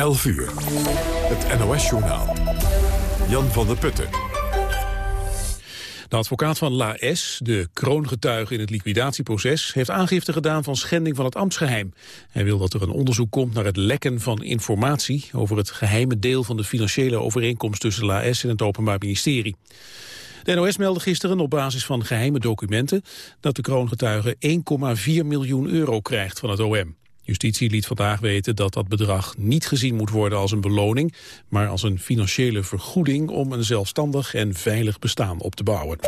11 uur. Het NOS-journaal. Jan van der Putten. De advocaat van La de kroongetuige in het liquidatieproces... heeft aangifte gedaan van schending van het ambtsgeheim. Hij wil dat er een onderzoek komt naar het lekken van informatie... over het geheime deel van de financiële overeenkomst tussen La en het Openbaar Ministerie. De NOS meldde gisteren op basis van geheime documenten... dat de kroongetuige 1,4 miljoen euro krijgt van het OM. Justitie liet vandaag weten dat dat bedrag niet gezien moet worden als een beloning, maar als een financiële vergoeding om een zelfstandig en veilig bestaan op te bouwen.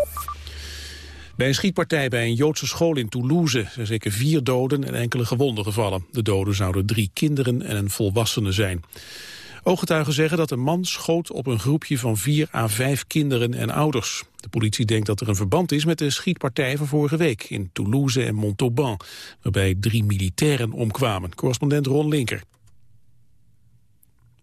Bij een schietpartij bij een Joodse school in Toulouse zijn zeker vier doden en enkele gewonden gevallen. De doden zouden drie kinderen en een volwassene zijn. Ooggetuigen zeggen dat een man schoot op een groepje van vier à vijf kinderen en ouders. De politie denkt dat er een verband is met de schietpartij van vorige week in Toulouse en Montauban, waarbij drie militairen omkwamen. Correspondent Ron Linker.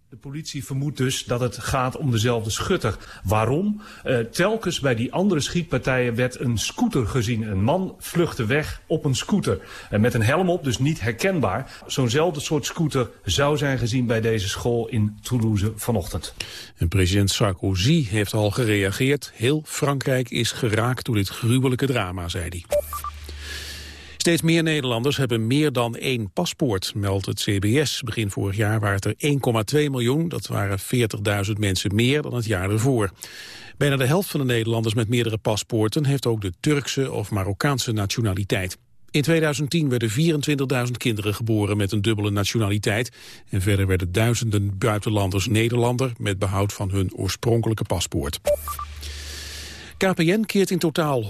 De politie vermoedt dus dat het gaat om dezelfde schutter. Waarom? Uh, telkens bij die andere schietpartijen werd een scooter gezien. Een man vluchtte weg op een scooter. Uh, met een helm op, dus niet herkenbaar. Zo'nzelfde soort scooter zou zijn gezien bij deze school in Toulouse vanochtend. En president Sarkozy heeft al gereageerd. Heel Frankrijk is geraakt door dit gruwelijke drama, zei hij. Steeds meer Nederlanders hebben meer dan één paspoort, meldt het CBS. Begin vorig jaar waren het er 1,2 miljoen. Dat waren 40.000 mensen meer dan het jaar ervoor. Bijna de helft van de Nederlanders met meerdere paspoorten... heeft ook de Turkse of Marokkaanse nationaliteit. In 2010 werden 24.000 kinderen geboren met een dubbele nationaliteit. En verder werden duizenden buitenlanders Nederlander... met behoud van hun oorspronkelijke paspoort. KPN keert in totaal 100.000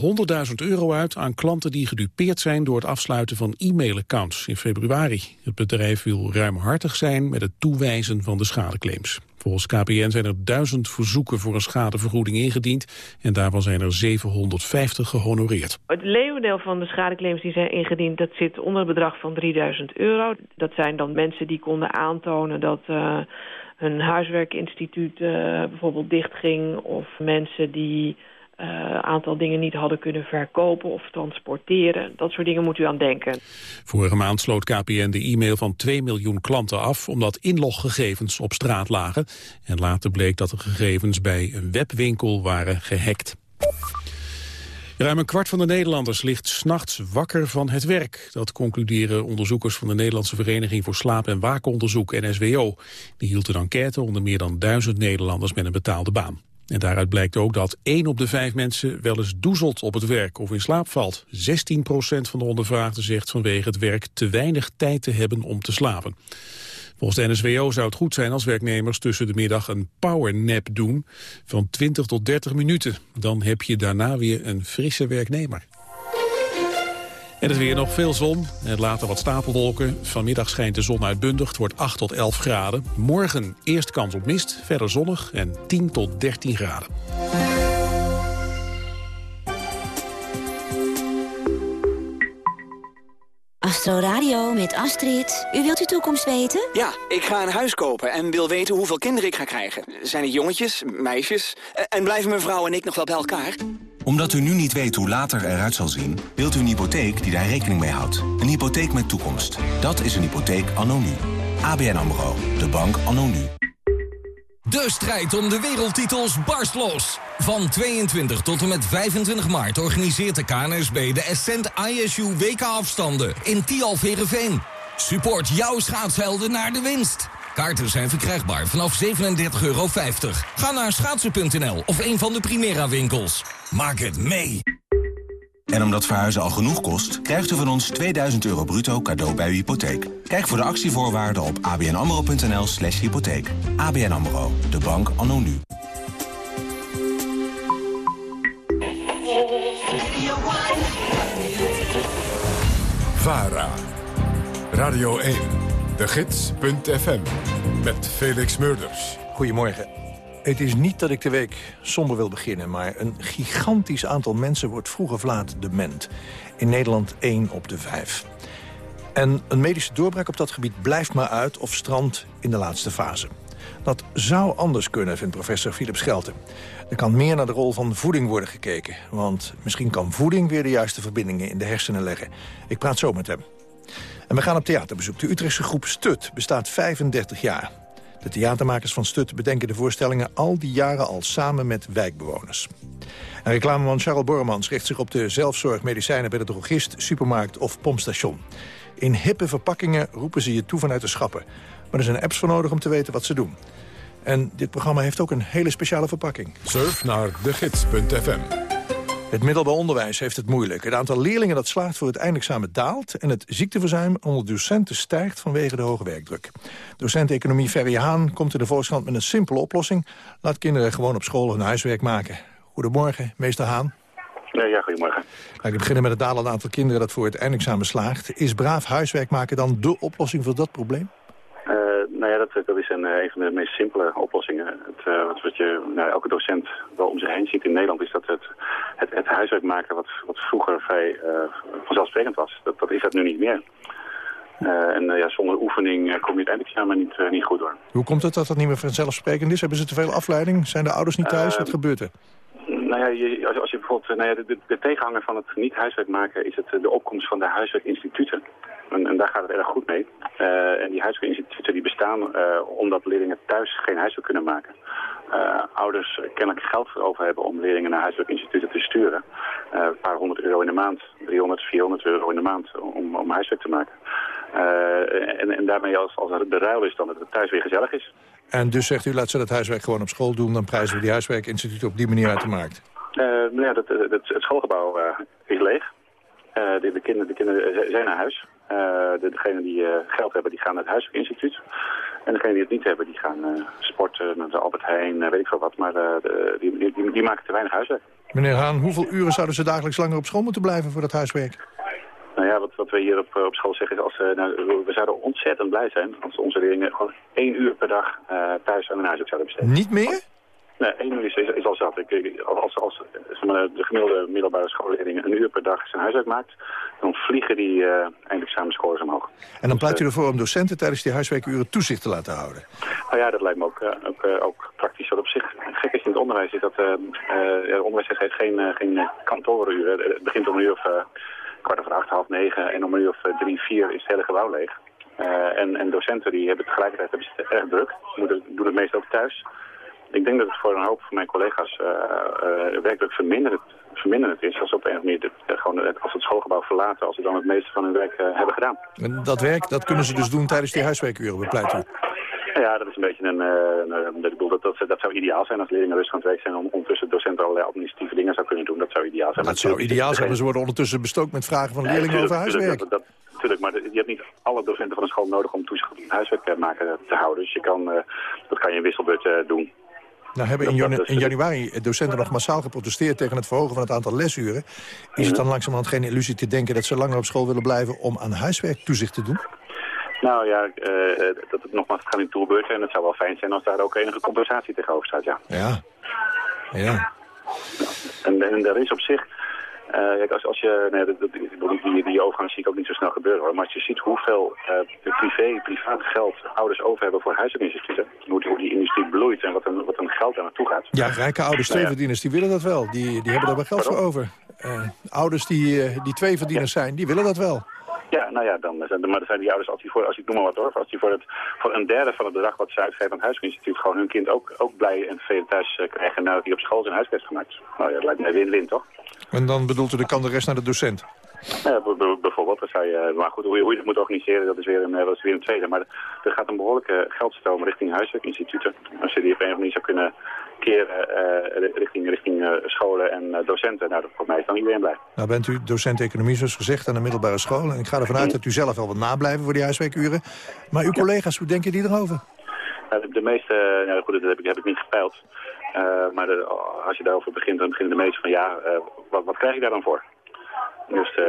euro uit aan klanten die gedupeerd zijn door het afsluiten van e-mailaccounts in februari. Het bedrijf wil ruimhartig zijn met het toewijzen van de schadeclaims. Volgens KPN zijn er duizend verzoeken voor een schadevergoeding ingediend en daarvan zijn er 750 gehonoreerd. Het leeuwendeel van de schadeclaims die zijn ingediend, dat zit onder het bedrag van 3000 euro. Dat zijn dan mensen die konden aantonen dat... Uh, hun huiswerkinstituut uh, bijvoorbeeld dichtging of mensen die uh, aantal dingen niet hadden kunnen verkopen of transporteren. Dat soort dingen moet u aan denken. Vorige maand sloot KPN de e-mail van 2 miljoen klanten af... omdat inloggegevens op straat lagen. En later bleek dat de gegevens bij een webwinkel waren gehackt. Ruim een kwart van de Nederlanders ligt s'nachts wakker van het werk. Dat concluderen onderzoekers van de Nederlandse Vereniging voor Slaap- en Waakonderzoek, NSWO. Die hield een enquête onder meer dan duizend Nederlanders met een betaalde baan. En daaruit blijkt ook dat 1 op de 5 mensen wel eens doezelt op het werk of in slaap valt. 16% van de ondervraagden zegt vanwege het werk te weinig tijd te hebben om te slapen. Volgens de NSWO zou het goed zijn als werknemers tussen de middag een powernap doen van 20 tot 30 minuten. Dan heb je daarna weer een frisse werknemer. En het weer nog veel zon en later wat stapelwolken. Vanmiddag schijnt de zon uitbundig. Het wordt 8 tot 11 graden. Morgen eerst kans op mist, verder zonnig en 10 tot 13 graden. Astro Radio met Astrid. U wilt uw toekomst weten? Ja, ik ga een huis kopen en wil weten hoeveel kinderen ik ga krijgen. Zijn het jongetjes, meisjes? En blijven mijn vrouw en ik nog wel bij elkaar? Omdat u nu niet weet hoe later eruit zal zien... wilt u een hypotheek die daar rekening mee houdt. Een hypotheek met toekomst. Dat is een hypotheek anno. ABN AMRO. De bank anno. De strijd om de wereldtitels barst los. Van 22 tot en met 25 maart organiseert de KNSB de Ascent ISU WK-afstanden in Tialverenveen. Support jouw schaatshelden naar de winst. Kaarten zijn verkrijgbaar vanaf 37,50 euro. Ga naar schaatsen.nl of een van de Primera winkels. Maak het mee! En omdat verhuizen al genoeg kost, krijgt u van ons 2000 euro bruto cadeau bij uw hypotheek. Kijk voor de actievoorwaarden op abnamro.nl slash hypotheek. ABN AMRO, de bank anno nu. VARA, Radio 1, de gids.fm, met Felix Murders. Goedemorgen. Het is niet dat ik de week somber wil beginnen... maar een gigantisch aantal mensen wordt vroeg of laat dement. In Nederland 1 op de 5. En een medische doorbraak op dat gebied blijft maar uit... of strandt in de laatste fase. Dat zou anders kunnen, vindt professor Philip Schelten. Er kan meer naar de rol van voeding worden gekeken. Want misschien kan voeding weer de juiste verbindingen in de hersenen leggen. Ik praat zo met hem. En we gaan op theaterbezoek. De Utrechtse groep Stut bestaat 35 jaar. De theatermakers van Stut bedenken de voorstellingen al die jaren al samen met wijkbewoners. En reclameman Charles Borremans richt zich op de zelfzorg medicijnen bij de drogist, supermarkt of pompstation. In hippe verpakkingen roepen ze je toe vanuit de schappen. Maar er zijn apps voor nodig om te weten wat ze doen. En dit programma heeft ook een hele speciale verpakking. Surf naar degids.fm. Het middelbaar onderwijs heeft het moeilijk. Het aantal leerlingen dat slaagt voor het eindexamen daalt... en het ziekteverzuim onder docenten stijgt vanwege de hoge werkdruk. Docent economie Ferry Haan komt in de Volkskrant met een simpele oplossing. Laat kinderen gewoon op school hun huiswerk maken. Goedemorgen, meester Haan. Ja, goedemorgen. Laat ik beginnen met het dalende aantal kinderen dat voor het eindexamen slaagt. Is braaf huiswerk maken dan de oplossing voor dat probleem? Nou ja, dat, dat is een, een, van de meest simpele oplossingen. Het, uh, wat, wat je, nou, elke docent wel om zich heen ziet in Nederland... is dat het, het, het huiswerk maken wat, wat vroeger vrij uh, vanzelfsprekend was. Dat, dat is dat nu niet meer. en ja, zonder oefening kom je het eindexamen niet, niet goed door. Hoe komt het dat dat niet meer vanzelfsprekend is? Hebben ze te veel afleiding? Zijn de ouders niet thuis? wat gebeurt er? Nou ja, je, als, als, je bijvoorbeeld, nou ja, de, de, de, tegenhanger van het niet huiswerk maken is het de opkomst van de huiswerkinstituten. En, en daar gaat het erg goed mee. Uh, en die huiswerkinstituten die bestaan uh, omdat leerlingen thuis geen huiswerk kunnen maken. Uh, ouders kennelijk geld voor over hebben om leerlingen naar huiswerkinstituten te sturen. een paar honderd euro in de maand, 300, 400 euro in de maand om, om huiswerk te maken. en, en daarmee als, als het de ruil is dan dat het thuis weer gezellig is. En dus zegt u, laat ze dat huiswerk gewoon op school doen... dan prijzen we die huiswerkinstituten op die manier uit de markt. Nou ja, dat, dat, het schoolgebouw is leeg. De, de, kinderen, de kinderen zijn naar huis. De, degenen die geld hebben, die gaan naar het huiswerkinstituut. En degenen die het niet hebben, die gaan sporten, naar de Albert Heijn, weet ik veel wat. Maar die, die, die, maken te weinig huiswerk. Meneer Haan, hoeveel uren zouden ze dagelijks langer op school moeten blijven voor dat huiswerk? Nou ja, wat, wat we hier op, op school zeggen is, als, uh, nou, we zouden ontzettend blij zijn als onze leerlingen gewoon één uur per dag uh, thuis aan hun huiswerk zouden besteden. Niet meer? Nee, één uur is, is, is al zat. Ik, als als de gemiddelde middelbare schoolleerlingen een uur per dag zijn huiswerk maakt, dan vliegen die uh, eindexamenscores omhoog. En dan pleit dus, u ervoor om docenten tijdens die huiswerkuren toezicht te laten houden? Nou ja, dat lijkt me ook, ook, ook praktisch. Wat op zich gek is in het onderwijs is dat het onderwijs heeft geen, geen kantooruren. Het begint om een uur of kwart over acht, half negen en om een uur of drie, vier is het hele gebouw leeg. Uh, en, en, docenten die hebben tegelijkertijd hebben het erg druk, moeten, doen het meest ook thuis. Ik denk dat het voor een hoop van mijn collega's uh, uh, werkdruk verminderend, verminderend is als, op een of andere manier gewoon, als het schoolgebouw verlaten, als ze dan het meeste van hun werk hebben gedaan. En dat werk, dat kunnen ze dus doen tijdens die huiswerkuren, bepleit u? Ja, dat is een beetje een... Ik bedoel, dat, dat, dat zou ideaal zijn als leerlingen rustig aan het werk zijn... om ondertussen docenten allerlei administratieve dingen zou kunnen doen. Dat zou ideaal zijn. Dat zou ideaal zijn, maar ze worden ondertussen bestookt met vragen van leerlingen over huiswerk. Dat, dat, natuurlijk, maar je hebt niet alle docenten van de school nodig om toezicht op huiswerk maken te houden. Dus je kan, uh, dat kan je in wisselbeurt doen. Nou hebben in, janu in, januari docenten nog massaal geprotesteerd tegen het verhogen van het aantal lesuren. Is het dan langzamerhand geen illusie te denken dat ze langer op school willen blijven om aan huiswerk toezicht te doen? Nou ja, uh, dat het nogmaals gaat in tourbeurten en het zou wel fijn zijn als daar ook enige compensatie tegenover staat, ja. Ja, ja. En, en er is op zich, kijk, als, als je, nee, dat, dat, die, die overgang zie ik ook niet zo snel gebeuren hoor, maar als je ziet hoeveel uh, privé, privaat geld ouders over hebben voor huisartsinstituten, hoe, hoe die industrie bloeit en wat een, wat een geld daar naartoe gaat. Ja, rijke ouders, nou, tweeverdieners, die willen dat wel. Die, die hebben daar wel geld Pardon? voor over. ouders die, die tweeverdieners ja. zijn, die willen dat wel. Ja, nou ja, dan, maar dan zijn die ouders, als die voor, als ik noem maar wat hoor, als die voor, het, voor een derde van het bedrag wat ze uitgeven aan het huisartsinstituut gewoon hun kind ook, ook blij en tevreden thuis uh, krijgen nadat hij op school zijn huiswerk gemaakt. Nou ja, dat lijkt mij win-win toch? En dan bedoelt u, de kan de rest naar de docent? Ja, bijvoorbeeld. Dan zou je, maar goed, hoe je, hoe je dat moet organiseren, dat is weer een, dat is weer een tweede. Maar er gaat een behoorlijke geldstroom richting huiswerkinstituten. Als je die op een of andere manier zou kunnen keren uh, richting, richting uh, scholen en uh, docenten. Nou, dat voor mij is dan iedereen blij. Nou bent u docent economie, zoals gezegd, aan de middelbare school. En ik ga ervan uit dat u zelf wel wat nablijven voor die huiswerkuren. Maar uw collega's, hoe denken die erover? Nou, de, meeste, nou goed, dat heb ik, heb ik niet gepeild. maar de, als je daarover begint, dan beginnen de meesten van ja, wat, wat krijg ik daar dan voor? Dus, uh,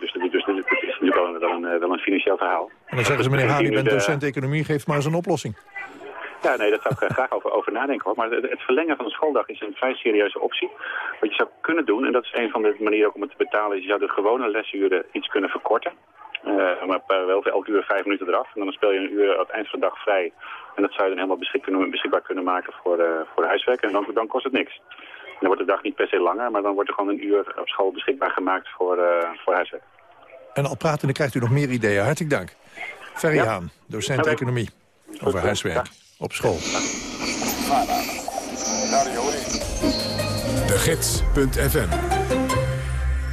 dus, dus, dus, het is natuurlijk wel een, wel, een, wel een financieel verhaal. En dan zeggen ze, meneer Haan, u bent docent economie, geef maar eens een oplossing. Ja, nee, daar zou ik graag over, over nadenken. Hoor. Maar het verlengen van de schooldag is een vrij serieuze optie. Wat je zou kunnen doen, en dat is een van de manieren ook om het te betalen... is je zou de gewone lesuren iets kunnen verkorten. Uh, maar wel elke uur vijf minuten eraf. En dan speel je een uur aan het eind van de dag vrij. En dat zou je dan helemaal beschik kunnen, beschikbaar kunnen maken voor, uh, voor huiswerk. En dan, dan kost het niks. Dan wordt de dag niet per se langer, maar dan wordt er gewoon een uur op school beschikbaar gemaakt voor, uh, voor huiswerk. En al pratende krijgt u nog meer ideeën. Hartelijk dank. Ferry ja. Haan, docent okay. economie over huiswerk. Op school. De Gids.fm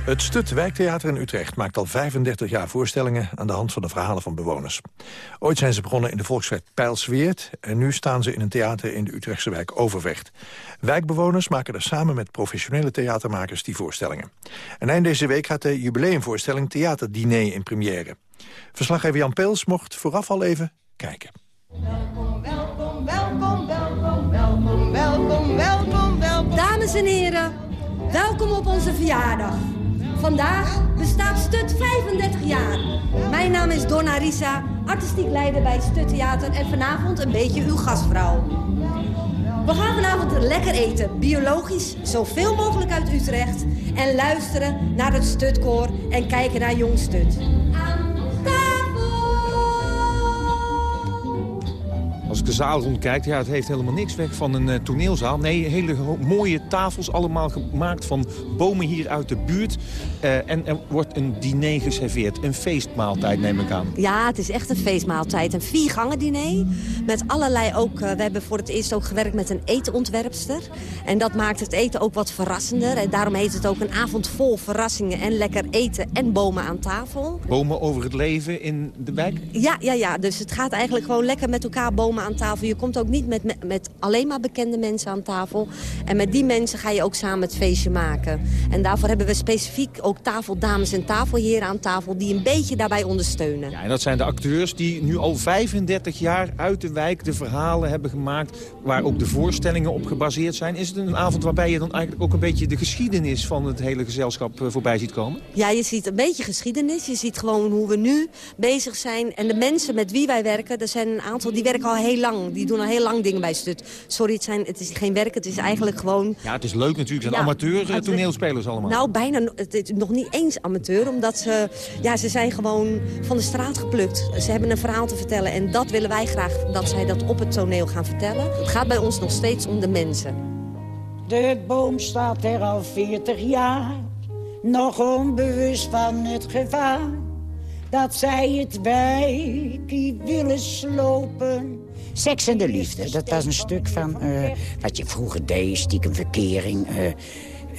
Het Stut Wijktheater in Utrecht maakt al 35 jaar voorstellingen... aan de hand van de verhalen van bewoners. Ooit zijn ze begonnen in de volkswet Pijlsweert... en nu staan ze in een theater in de Utrechtse wijk Overvecht. Wijkbewoners maken er samen met professionele theatermakers die voorstellingen. En eind deze week gaat de jubileumvoorstelling Theaterdiner in première. Verslaggever Jan Peels mocht vooraf al even kijken. Welkom, welkom, welkom, welkom, welkom, welkom, welkom, welkom. Dames en heren, welkom op onze verjaardag. Vandaag bestaat Stut 35 jaar. Mijn naam is Donna Risa, artistiek leider bij Stut Theater... en vanavond een beetje uw gastvrouw. We gaan vanavond lekker eten, biologisch, zoveel mogelijk uit Utrecht... en luisteren naar het Stutkoor en kijken naar Jong Stut. Als ik de zaal rondkijk, ja, het heeft helemaal niks weg van een uh, toneelzaal. Nee, hele mooie tafels, allemaal gemaakt van bomen hier uit de buurt. Uh, en er wordt een diner geserveerd. Een feestmaaltijd, neem ik aan. Ja, het is echt een feestmaaltijd. Een viergangen diner. Met allerlei ook, uh, we hebben voor het eerst ook gewerkt met een etenontwerpster. En dat maakt het eten ook wat verrassender. En daarom heet het ook een avond vol verrassingen en lekker eten en bomen aan tafel. Bomen over het leven in de wijk? Ja, ja, ja. Dus het gaat eigenlijk gewoon lekker met elkaar bomen aan tafel. Je komt ook niet met, met, met, alleen maar bekende mensen aan tafel. En met die mensen ga je ook samen het feestje maken. En daarvoor hebben we specifiek ook tafeldames en tafelheren aan tafel... die een beetje daarbij ondersteunen. Ja, en dat zijn de acteurs die nu al 35 jaar uit de wijk de verhalen hebben gemaakt... waar ook de voorstellingen op gebaseerd zijn. Is het een avond waarbij je dan eigenlijk ook een beetje de geschiedenis... van het hele gezelschap voorbij ziet komen? Ja, je ziet een beetje geschiedenis. Je ziet gewoon hoe we nu bezig zijn. En de mensen met wie wij werken, er zijn een aantal die werken al heel lang. Die doen al heel lang dingen bij Stut. Sorry, het, zijn, het is geen werk, het is eigenlijk gewoon... Ja, het is leuk natuurlijk. Het zijn ja, amateur toneelspelers allemaal. Nou, bijna het is nog niet eens amateur. Omdat ze, ja, ze zijn gewoon van de straat geplukt. Ze hebben een verhaal te vertellen. En dat willen wij graag, dat zij dat op het toneel gaan vertellen. Het gaat bij ons nog steeds om de mensen. De boom staat er al 40 jaar. Nog onbewust van het gevaar. Dat zij het wijkie willen slopen. Seks en de liefde, dat was een stuk van uh, wat je vroeger deed, stiekem verkering... Uh,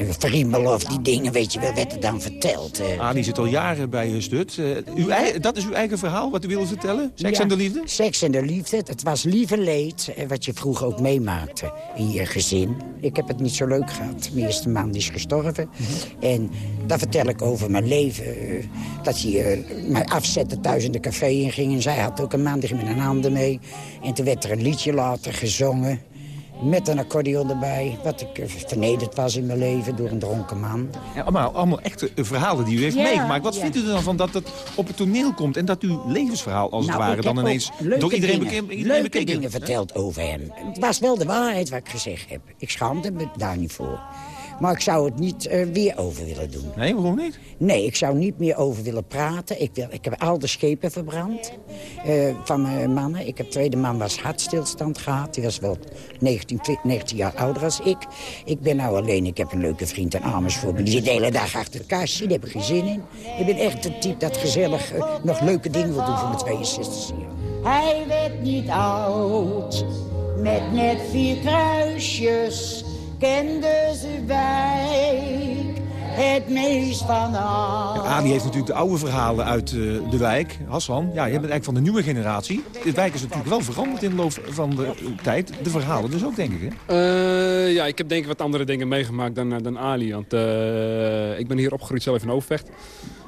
Verriemelen of die dingen, weet je wel, werd er dan verteld. Uh. Ah, die zit al jaren bij je stut. Uh, uw dat is uw eigen verhaal, wat u wilde vertellen? Seks ja, en de liefde? Seks en de liefde. Het was lieve leed, wat je vroeger ook meemaakte in je gezin. Ik heb het niet zo leuk gehad. Mijn eerste man is gestorven. Mm -hmm. En daar vertel ik over mijn leven. Uh, dat hij mij afzette thuis in de café inging. En zij had ook een man, die ging met een handen mee. En toen werd er een liedje later gezongen. Met een accordeon erbij, wat ik vernederd was in mijn leven door een dronken man. Ja, allemaal, allemaal echte verhalen die u heeft ja, meegemaakt. Wat ja. vindt u er dan van dat het op het toneel komt... en dat uw levensverhaal als nou, het ware dan ineens door iedereen, dingen, bekend, leuke bekeken dingen verteld over hem. Het was wel de waarheid wat ik gezegd heb. Ik schaamde me daar niet voor. Maar ik zou het niet uh, weer over willen doen. Nee, waarom niet? Nee, ik zou niet meer over willen praten. Ik, wil, ik heb al de schepen verbrand uh, van mijn mannen. Ik heb tweede man was hartstilstand gehad. Die was wel 19, 19 jaar ouder als ik. Ik ben nou alleen. Ik heb een leuke vriend in Amersfoort. Die zit de hele dag achter het kastje. Daar heb ik geen zin in. Ik ben echt een type dat gezellig uh, nog leuke dingen wil doen voor mijn 62 jaar. Hij werd niet oud. Met net vier kruisjes kende ze wijk het meest van al. Ja, Ali heeft natuurlijk de oude verhalen uit uh, de wijk. Hassan, ja, je bent eigenlijk van de nieuwe generatie. De wijk is natuurlijk wel veranderd in de loop van de tijd. De verhalen dus ook, denk ik, hè? Uh, ja, ik heb denk ik wat andere dingen meegemaakt dan, dan Ali. Want uh, ik ben hier opgegroeid zelf in Overvecht.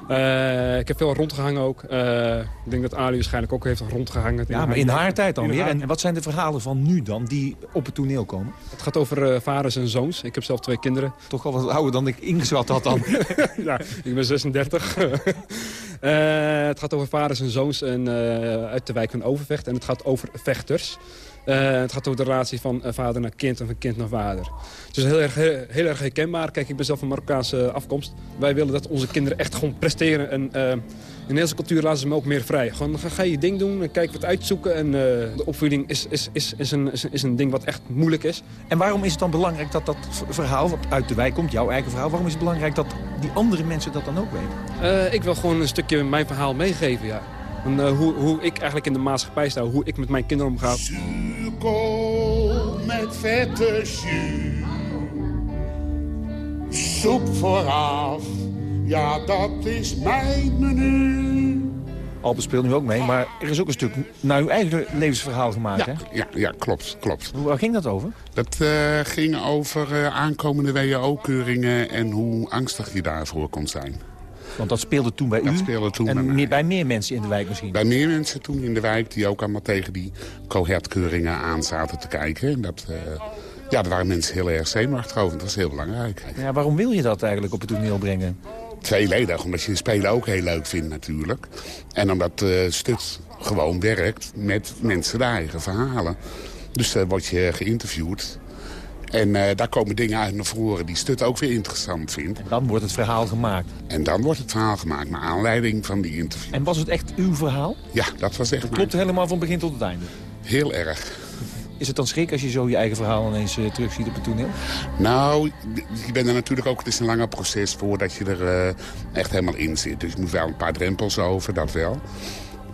Uh, ik heb veel rondgehangen ook. Uh, ik denk dat Ali waarschijnlijk ook heeft rondgehangen. Ja, maar in haar tijd dan weer. En wat zijn de verhalen van nu dan die op het toneel komen? Het gaat over uh, vaders en zoons. Ik heb zelf twee kinderen. Toch al wat ouder dan ik ingeschat had dan. ja, ik ben 36. het gaat over vaders en zoons en, uit de wijk van Overvecht. En het gaat over vechters. Uh, het gaat over de relatie van uh, vader naar kind en van kind naar vader. Het is heel erg, heel, heel erg herkenbaar. Kijk, ik ben zelf van Marokkaanse afkomst. Wij willen dat onze kinderen echt gewoon presteren. En in deze cultuur laten ze me ook meer vrij. Gewoon ga, ga je ding doen en kijk wat uitzoeken. En de opvoeding is, is, is, is, een, is, is een ding wat echt moeilijk is. En waarom is het dan belangrijk dat dat verhaal wat uit de wijk komt, jouw eigen verhaal... waarom is het belangrijk dat die andere mensen dat dan ook weten? ik wil gewoon een stukje mijn verhaal meegeven, ja. En, eh, hoe, hoe ik eigenlijk in de maatschappij sta, hoe ik met mijn kinderen omga. Zuurkool met vette jus. Soep vooraf, ja dat is mijn menu. Albert speelt nu ook mee, maar er is ook een stuk naar uw eigen levensverhaal gemaakt, hè? Ja, ja, klopt, klopt. Hoe waar ging dat over? Dat eh, ging over eh, aankomende WO-keuringen en hoe angstig je daarvoor kon zijn. Want dat speelde toen bij Dat u speelde toen bij en mij. meer, bij meer mensen in de wijk misschien. Bij meer mensen toen in de wijk die ook allemaal tegen die cohertkeuringen aan zaten te kijken. En dat, eh, ja, daar waren mensen heel erg zenuwachtig over. Dat was heel belangrijk. Ja, waarom wil je dat eigenlijk op het toneel brengen? Tweeledig, omdat je de spelen ook heel leuk vindt natuurlijk. En omdat uh, Stut gewoon werkt met mensen de eigen verhalen. Dus dan word je geïnterviewd. En eh, daar komen dingen uit naar voren die Stut ook weer interessant vindt. En dan wordt het verhaal gemaakt. En dan wordt het verhaal gemaakt naar aanleiding van die interview. En was het echt uw verhaal? Ja, dat was echt Het klopt helemaal van begin tot het einde? Heel erg. Is het dan schrik als je zo je eigen verhaal ineens uh, terugziet op het toneel? Nou, je bent er natuurlijk ook... Het is een langer proces voordat je er uh, echt helemaal in zit. Dus je moet wel een paar drempels over, dat wel.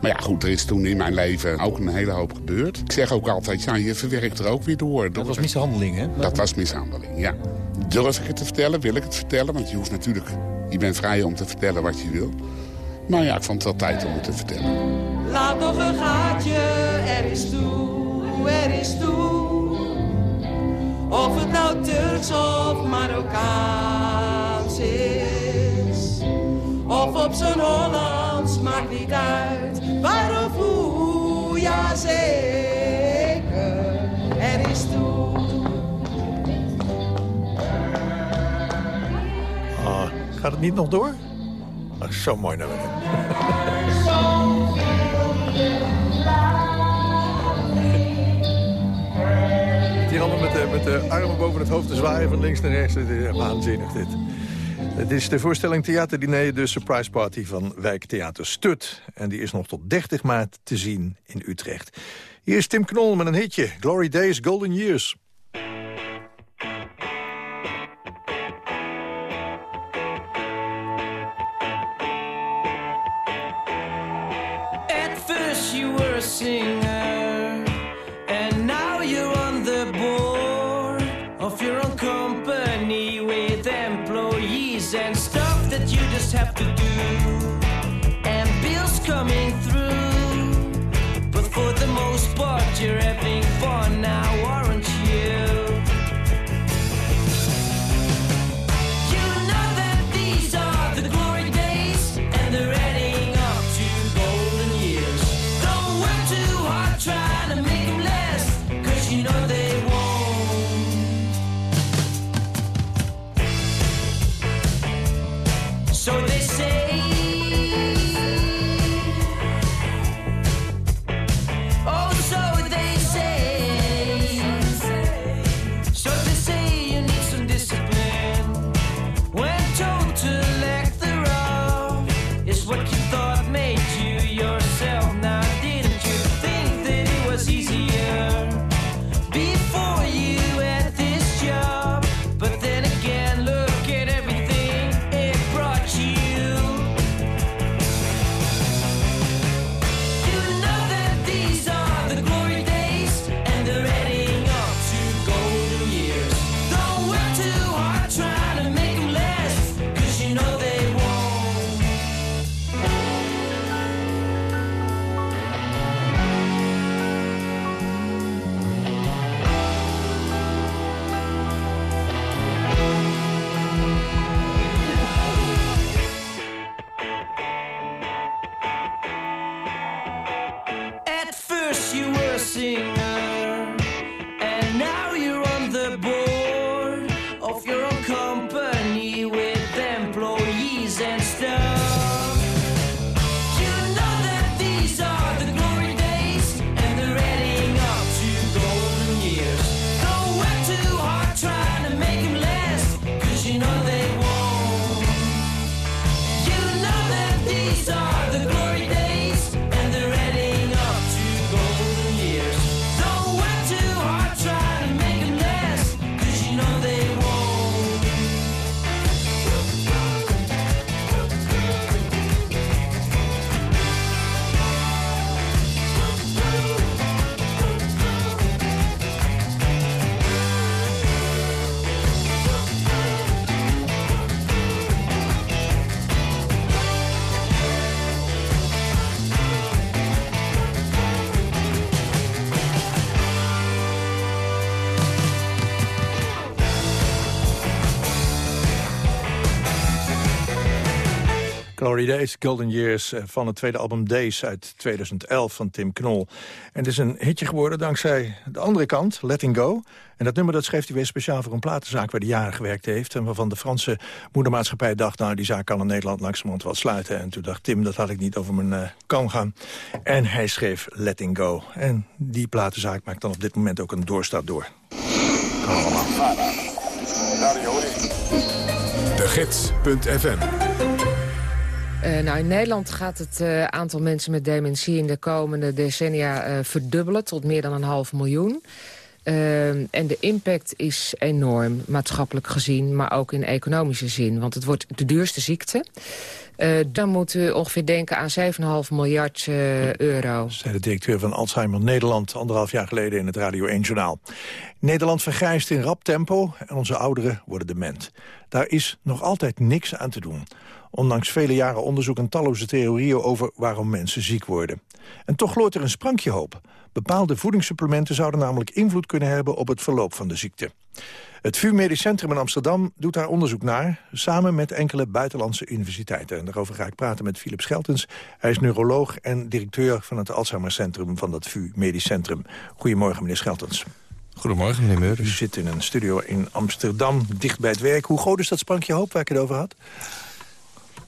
Maar ja, goed, er is toen in mijn leven ook een hele hoop gebeurd. Ik zeg ook altijd, ja, je verwerkt er ook weer door. Dat was mishandeling, hè? Dat was mishandeling, ja. Durf ik het te vertellen? Wil ik het vertellen? Want je hoeft natuurlijk... Je bent vrij om te vertellen wat je wil. Maar ja, ik vond het wel tijd om het te vertellen. Laat nog een gaatje, er is toe, er is toe. Of het nou Turks of Marokkaans is. Of op zijn Hollands, maakt niet uit. Waar of hoe, ja zeker, er is toe. Ah, gaat het niet nog door? Ah, zo mooi naar beneden. Hier allemaal met de, met de armen boven het hoofd te zwaaien van links naar rechts. Het is waanzinnig dit. Het is de voorstelling Theaterdiner, de surprise party van Wijktheater Stut. En die is nog tot 30 maart te zien in Utrecht. Hier is Tim Knol met een hitje. Glory Days, Golden Years. Glory Days, Golden Years eh, van het tweede album Days uit 2011 van Tim Knol. En het is een hitje geworden dankzij de andere kant, Letting Go. En dat nummer dat schreef hij weer speciaal voor een platenzaak waar hij jaren gewerkt heeft. En waarvan de Franse moedermaatschappij dacht, nou die zaak kan in Nederland langzamerhand wel sluiten. En toen dacht Tim, dat had ik niet over mijn uh, kam gaan. En hij schreef Letting Go. En die platenzaak maakt dan op dit moment ook een doorstart door. De Gids.fm uh, nou, in Nederland gaat het uh, aantal mensen met dementie in de komende decennia uh, verdubbelen tot meer dan een half miljoen. en de impact is enorm, maatschappelijk gezien, maar ook in economische zin. Want het wordt de duurste ziekte. dan moet u ongeveer denken aan 7,5 miljard euro. Zei de directeur van Alzheimer Nederland anderhalf jaar geleden in het Radio 1 Journaal. Nederland vergrijst in rap tempo en onze ouderen worden dement. Daar is nog altijd niks aan te doen. Ondanks vele jaren onderzoek en talloze theorieën over waarom mensen ziek worden. En toch gloort er een sprankje hoop. Bepaalde voedingssupplementen zouden namelijk invloed kunnen hebben op het verloop van de ziekte. Het VU Medisch Centrum in Amsterdam doet daar onderzoek naar... samen met enkele buitenlandse universiteiten. En daarover ga ik praten met Philip Scheltens. Hij is neuroloog en directeur van het Alzheimercentrum van dat VU Medisch Centrum. Goedemorgen, meneer Scheltens. Goedemorgen, meneer Meurders. U zit in een studio in Amsterdam, dicht bij het werk. Hoe groot is dat sprankje hoop waar ik het over had?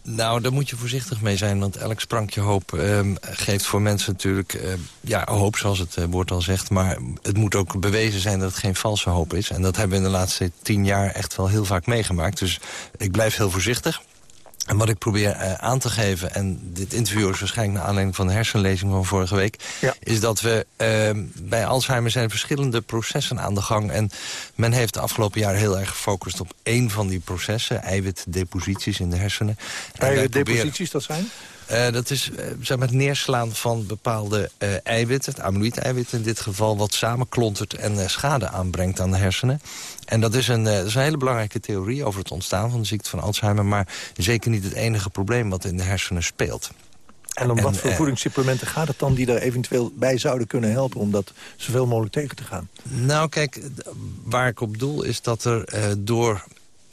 Nou, daar moet je voorzichtig mee zijn, want elk sprankje hoop ehm, geeft voor mensen natuurlijk uh, ja, hoop, zoals het uh, woord al zegt. Maar het moet ook bewezen zijn dat het geen valse hoop is. En dat hebben we in de laatste tien jaar echt wel heel vaak meegemaakt. Dus ik blijf heel voorzichtig. En wat ik probeer uh, aan te geven, en dit interview is waarschijnlijk naar aanleiding van de hersenlezing van vorige week, ja. is dat we uh, bij Alzheimer zijn verschillende processen aan de gang. En men heeft de afgelopen jaren heel erg gefocust op één van die processen, eiwitdeposities in de hersenen. Eiwitdeposities, dat zijn? Uh, dat is uh, zeg maar het neerslaan van bepaalde uh, eiwitten, het amyloïde-eiwit in dit geval... wat samenklontert en schade aanbrengt aan de hersenen. En dat is, een, dat is een hele belangrijke theorie over het ontstaan van de ziekte van Alzheimer... maar zeker niet het enige probleem wat in de hersenen speelt. En om en, wat voor voedingssupplementen gaat het dan die er eventueel bij zouden kunnen helpen... om dat zoveel mogelijk tegen te gaan? Nou kijk, waar ik op doel is dat er door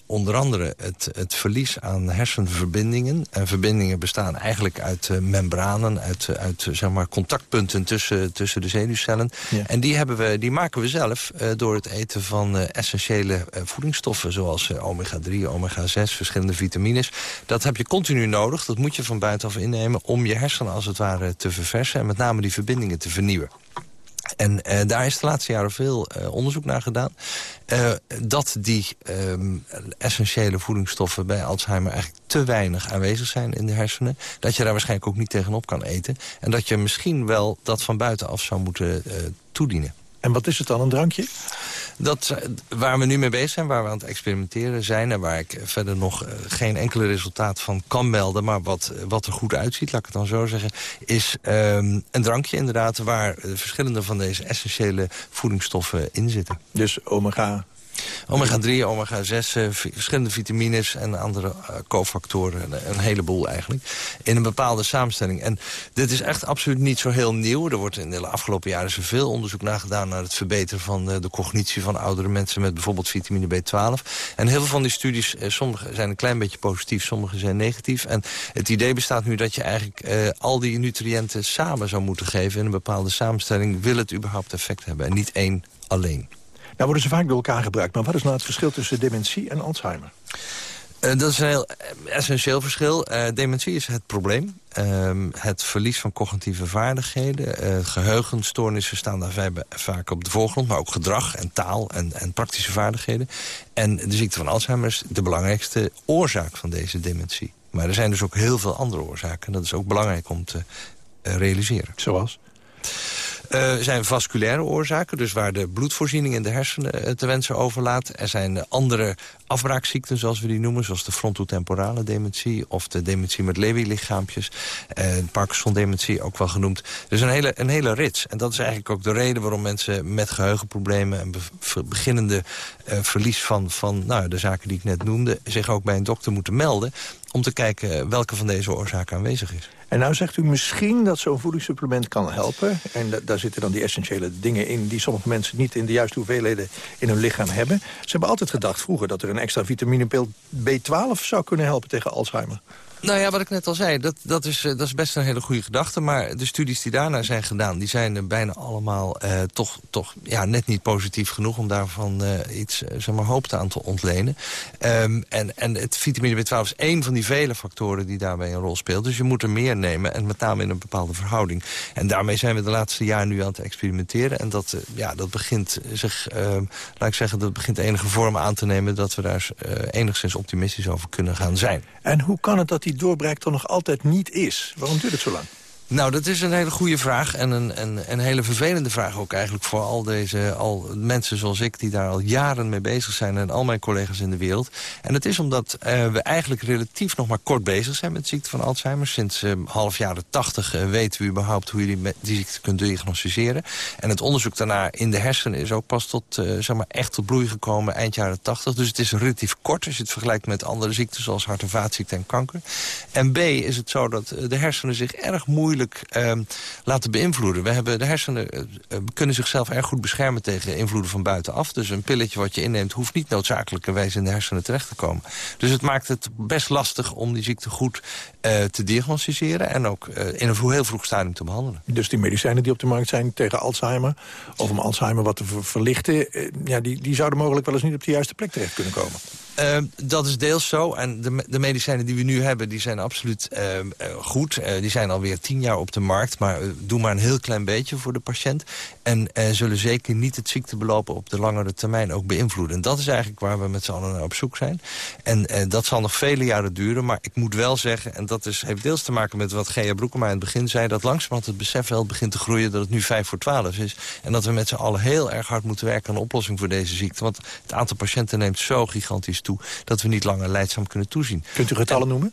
onder andere het, het verlies aan hersenverbindingen. En verbindingen bestaan eigenlijk uit uh, membranen, uit, uit zeg maar contactpunten tussen, tussen de zenuwcellen. Ja. En die, hebben we, die maken we zelf uh, door het eten van uh, essentiële voedingsstoffen... zoals omega-3, omega-6, verschillende vitamines. Dat heb je continu nodig, dat moet je van buitenaf innemen... om je hersenen als het ware te verversen en met name die verbindingen te vernieuwen. En uh, daar is de laatste jaren veel uh, onderzoek naar gedaan. Uh, dat die um, essentiële voedingsstoffen bij Alzheimer eigenlijk te weinig aanwezig zijn in de hersenen. Dat je daar waarschijnlijk ook niet tegenop kan eten. En dat je misschien wel dat van buitenaf zou moeten toedienen. En wat is het dan, een drankje? Dat, waar we nu mee bezig zijn, waar we aan het experimenteren zijn... en waar ik verder nog uh, geen enkele resultaat van kan melden... maar wat, wat er goed uitziet, laat ik het dan zo zeggen... is um, een drankje inderdaad waar verschillende van deze essentiële voedingsstoffen in zitten. Dus omega Omega-3, omega-6, uh, verschillende vitamines en andere uh, cofactoren. Een, heleboel eigenlijk. In een bepaalde samenstelling. En dit is echt absoluut niet zo heel nieuw. Er wordt in de afgelopen jaren zoveel onderzoek naar gedaan... naar het verbeteren van uh, de cognitie van oudere mensen... met bijvoorbeeld vitamine B12. En heel veel van die studies, sommige zijn een klein beetje positief... sommige zijn negatief. En het idee bestaat nu dat je eigenlijk al die nutriënten samen zou moeten geven... in een bepaalde samenstelling, wil het überhaupt effect hebben. En niet één alleen. Nou worden ze vaak door elkaar gebruikt. Maar wat is nou het verschil tussen dementie en Alzheimer? Uh, dat is een heel essentieel verschil. Uh, dementie is het probleem. Uh, het verlies van cognitieve vaardigheden. Uh, geheugenstoornissen staan daar vaak op de voorgrond. Maar ook gedrag en taal en, en, praktische vaardigheden. En de ziekte van Alzheimer is de belangrijkste oorzaak van deze dementie. Maar er zijn dus ook heel veel andere oorzaken. Dat is ook belangrijk om te realiseren. Zoals? Uh, zijn vasculaire oorzaken, dus waar de bloedvoorziening in de hersenen uh, te wensen overlaat. Er zijn andere afbraakziekten, zoals we die noemen, zoals de frontotemporale dementie of de dementie met Lewy-lichaampjes. Parkinson-dementie ook wel genoemd. Dus een hele, een hele rits. En dat is eigenlijk ook de reden waarom mensen met geheugenproblemen en be beginnende verlies van, van nou, de zaken die ik net noemde, zich ook bij een dokter moeten melden om te kijken welke van deze oorzaken aanwezig is. En nou zegt u misschien dat zo'n voedingssupplement kan helpen. En da daar zitten dan die essentiële dingen in... die sommige mensen niet in de juiste hoeveelheden in hun lichaam hebben. Ze hebben altijd gedacht vroeger dat er een extra vitamine B12 zou kunnen helpen tegen Alzheimer. Nou ja, wat ik net al zei, dat, dat, is, eh, dat is best een hele goede gedachte. Maar de studies die daarna zijn gedaan, die zijn bijna allemaal eh, toch, toch ja, net niet positief genoeg... om daarvan eh, iets, zeg maar, hoop aan te ontlenen. Um, en, en het vitamine B12 is één van die vele factoren die daarbij een rol speelt. Dus je moet er meer nemen en met name in een bepaalde verhouding. En daarmee zijn we de laatste jaren nu aan het experimenteren. En dat, ja, dat begint zich, ehm, laat ik zeggen, dat begint enige vorm aan te nemen... dat we daar enigszins optimistisch over kunnen gaan zijn. En hoe kan het dat die doorbraak er nog altijd niet is? Waarom duurt het zo lang? Nou, dat is een hele goede vraag en een, hele vervelende vraag ook eigenlijk... voor al deze al mensen zoals ik die daar al jaren mee bezig zijn... en al mijn collega's in de wereld. En dat is omdat uh, we eigenlijk relatief nog maar kort bezig zijn... met de ziekte van Alzheimer. Sinds uh, half jaren tachtig uh, weten we überhaupt hoe je die, die, ziekte kunt diagnosticeren. En het onderzoek daarna in de hersenen is ook pas tot, zeg maar echt tot bloei gekomen... eind jaren tachtig. Dus het is relatief kort als je het vergelijkt met andere ziekten... zoals hart- en vaatziekten en kanker. En B is het zo dat de hersenen zich erg moeilijk uh, laten beïnvloeden. We hebben de hersenen uh, kunnen zichzelf erg goed beschermen tegen invloeden van buitenaf. Dus een pilletje wat je inneemt hoeft niet noodzakelijkerwijs in de hersenen terecht te komen. Dus het maakt het best lastig om die ziekte goed uh, te diagnosticeren... en ook in een heel vroeg stadium te behandelen. Dus die medicijnen die op de markt zijn tegen Alzheimer... of om Alzheimer wat te verlichten... ja, die, die zouden mogelijk wel eens niet op de juiste plek terecht kunnen komen. Uh, dat is deels zo. En de, de, medicijnen die we nu hebben, die zijn absoluut uh, goed. Uh, die zijn alweer tien jaar op de markt. Maar doe maar een heel klein beetje voor de patiënt. En zullen zeker niet het ziektebelopen op de langere termijn ook beïnvloeden. En dat is eigenlijk waar we met z'n allen naar op zoek zijn. En dat zal nog vele jaren duren. Maar ik moet wel zeggen, en dat is, heeft deels te maken met wat Gea Broekema in het begin zei... dat langzamerhand het besef wel begint te groeien dat het nu 5 voor 12 is. En dat we met z'n allen heel erg hard moeten werken aan een oplossing voor deze ziekte. Want het aantal patiënten neemt zo gigantisch toe... dat we niet langer leidzaam kunnen toezien. Kunt u getallen noemen?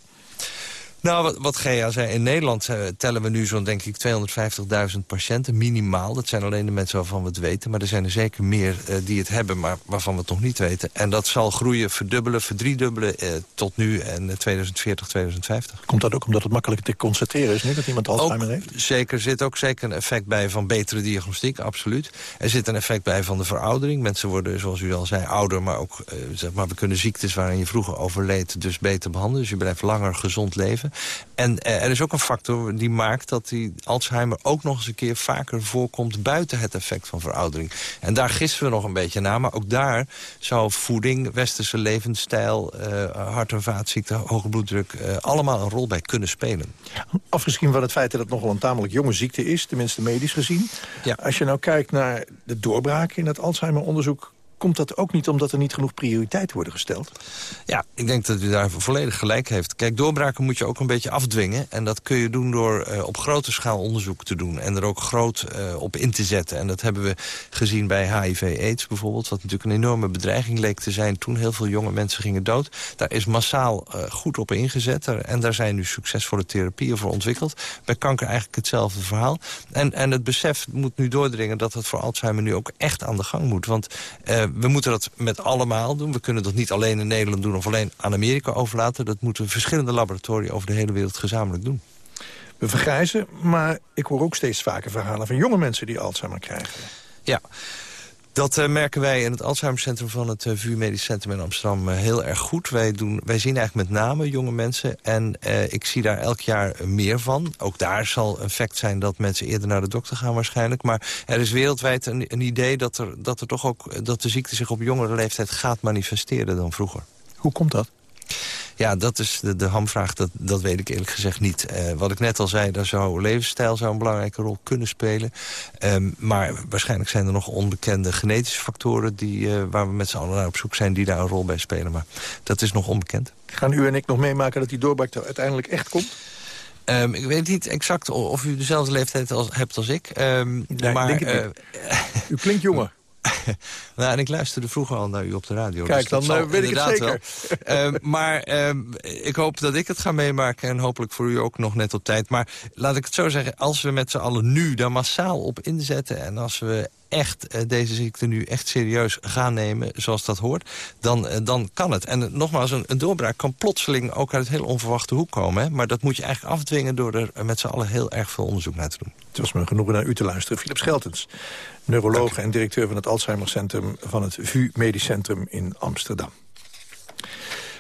Nou, wat, wat Gea zei, in Nederland uh, tellen we nu zo'n denk ik 250.000 patiënten, minimaal. Dat zijn alleen de mensen waarvan we het weten. Maar er zijn er zeker meer uh, die het hebben, maar waarvan we het nog niet weten. En dat zal groeien, verdubbelen, verdriedubbelen uh, tot nu en 2040, 2050. Komt dat ook omdat het makkelijker te constateren is nu dat iemand Alzheimer ook, heeft? Zeker, zit ook zeker een effect bij van betere diagnostiek, absoluut. Er zit een effect bij van de veroudering. Mensen worden, zoals u al zei, ouder, maar ook, zeg maar, we kunnen ziektes waarin je vroeger overleed dus beter behandelen. Dus je blijft langer gezond leven. En eh, er is ook een factor die maakt dat die Alzheimer ook nog eens een keer vaker voorkomt buiten het effect van veroudering. En daar gissen we nog een beetje naar, maar ook daar zou voeding, westerse levensstijl, uh, hart- en vaatziekte, hoge bloeddruk, uh, allemaal een rol bij kunnen spelen. Afgezien van het feit dat het nogal een tamelijk jonge ziekte is, tenminste medisch gezien. Ja. Als je nou kijkt naar de doorbraak in het Alzheimer-onderzoek komt dat ook niet omdat er niet genoeg prioriteiten worden gesteld? Ja, ik denk dat u daar volledig gelijk heeft. Kijk, doorbraken moet je ook een beetje afdwingen. En dat kun je doen door uh, op grote schaal onderzoek te doen. En er ook groot uh, op in te zetten. En dat hebben we gezien bij HIV-AIDS bijvoorbeeld. Wat natuurlijk een enorme bedreiging leek te zijn toen heel veel jonge mensen gingen dood. Daar is massaal uh, goed op ingezet. En daar zijn nu succesvolle therapieën voor ontwikkeld. Bij kanker eigenlijk hetzelfde verhaal. En, en het besef moet nu doordringen dat het voor Alzheimer nu ook echt aan de gang moet. Want we moeten dat met allemaal doen. We kunnen dat niet alleen in Nederland doen of alleen aan Amerika overlaten. Dat moeten verschillende laboratoria over de hele wereld gezamenlijk doen. We vergrijzen, maar ik hoor ook steeds vaker verhalen van jonge mensen die Alzheimer krijgen. Ja, dat uh, merken wij in het Alzheimercentrum van het uh, Medisch Centrum in Amsterdam uh, heel erg goed. Wij, doen, wij zien eigenlijk met name jonge mensen en ik zie daar elk jaar meer van. Ook daar zal een effect zijn dat mensen eerder naar de dokter gaan waarschijnlijk. Maar er is wereldwijd een, een idee dat, er, dat, er toch ook, dat de ziekte zich op jongere leeftijd gaat manifesteren dan vroeger. Hoe komt dat? Ja, dat is de, de hamvraag, dat, dat weet ik eerlijk gezegd niet. Uh, wat ik net al zei, daar zou levensstijl zou een belangrijke rol kunnen spelen. Um, maar waarschijnlijk zijn er nog onbekende genetische factoren... Die, uh, waar we met z'n allen naar op zoek zijn, die daar een rol bij spelen. Maar dat is nog onbekend. Gaan u en ik nog meemaken dat die doorbraak er uiteindelijk echt komt? Um, ik weet niet exact of u dezelfde leeftijd als, hebt als ik. Um, nee, maar, denk uh, u klinkt jonger. nou, en ik luisterde vroeger al naar u op de radio. Kijk, dus dan uh, weet ik het zeker. uh, maar uh, ik hoop dat ik het ga meemaken en hopelijk voor u ook nog net op tijd. Maar laat ik het zo zeggen, als we met z'n allen nu daar massaal op inzetten... en als we echt uh, deze ziekte nu echt serieus gaan nemen, zoals dat hoort, dan, uh, dan kan het. En uh, nogmaals, een, een, doorbraak kan plotseling ook uit een heel onverwachte hoek komen. Hè? Maar dat moet je eigenlijk afdwingen door er met z'n allen heel erg veel onderzoek naar te doen. Het was me genoeg naar u te luisteren. Philip Scheltens, neuroloog en directeur van het Alzheimer Centrum van het VU Medisch Centrum in Amsterdam.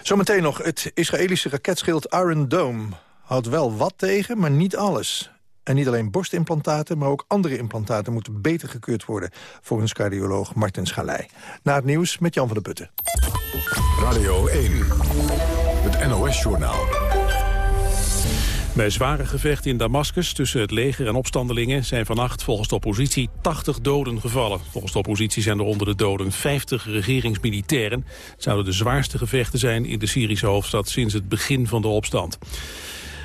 Zometeen nog, het Israëlische raketschild Iron Dome houdt wel wat tegen, maar niet alles. En niet alleen borstimplantaten, maar ook andere implantaten... moeten beter gekeurd worden, volgens cardioloog Martin Schalij. Na het nieuws met Jan van der Putten. Radio 1, het NOS-journaal. Bij zware gevechten in Damascus tussen het leger en opstandelingen... zijn vannacht volgens de oppositie 80 doden gevallen. Volgens de oppositie zijn er onder de doden 50 regeringsmilitairen. Het zouden de zwaarste gevechten zijn in de Syrische hoofdstad... sinds het begin van de opstand.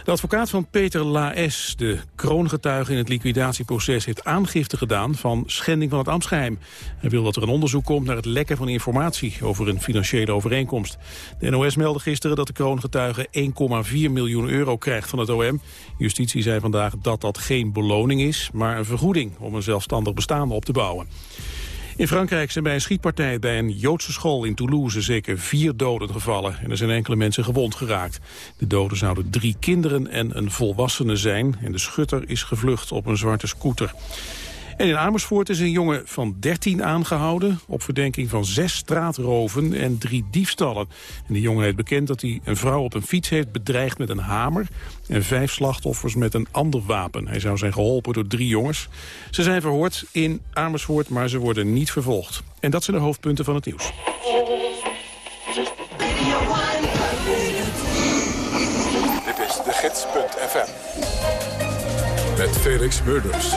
De advocaat van Peter Laes, de kroongetuige in het liquidatieproces... heeft aangifte gedaan van schending van het ambtsgeheim. Hij wil dat er een onderzoek komt naar het lekken van informatie... over een financiële overeenkomst. De NOS meldde gisteren dat de kroongetuige 1,4 miljoen euro krijgt van het OM. Justitie zei vandaag dat dat geen beloning is... maar een vergoeding om een zelfstandig bestaan op te bouwen. In Frankrijk zijn bij een schietpartij bij een Joodse school in Toulouse zeker vier doden gevallen. En er zijn enkele mensen gewond geraakt. De doden zouden drie kinderen en een volwassene zijn. En de schutter is gevlucht op een zwarte scooter. En in Amersfoort is een jongen van 13 aangehouden... op verdenking van zes straatroven en drie diefstallen. En die jongen heeft bekend dat hij een vrouw op een fiets heeft bedreigd met een hamer... en vijf slachtoffers met een ander wapen. Hij zou zijn geholpen door drie jongens. Ze zijn verhoord in Amersfoort, maar ze worden niet vervolgd. En dat zijn de hoofdpunten van het nieuws. Dit is de gids.fm. Met Felix Murders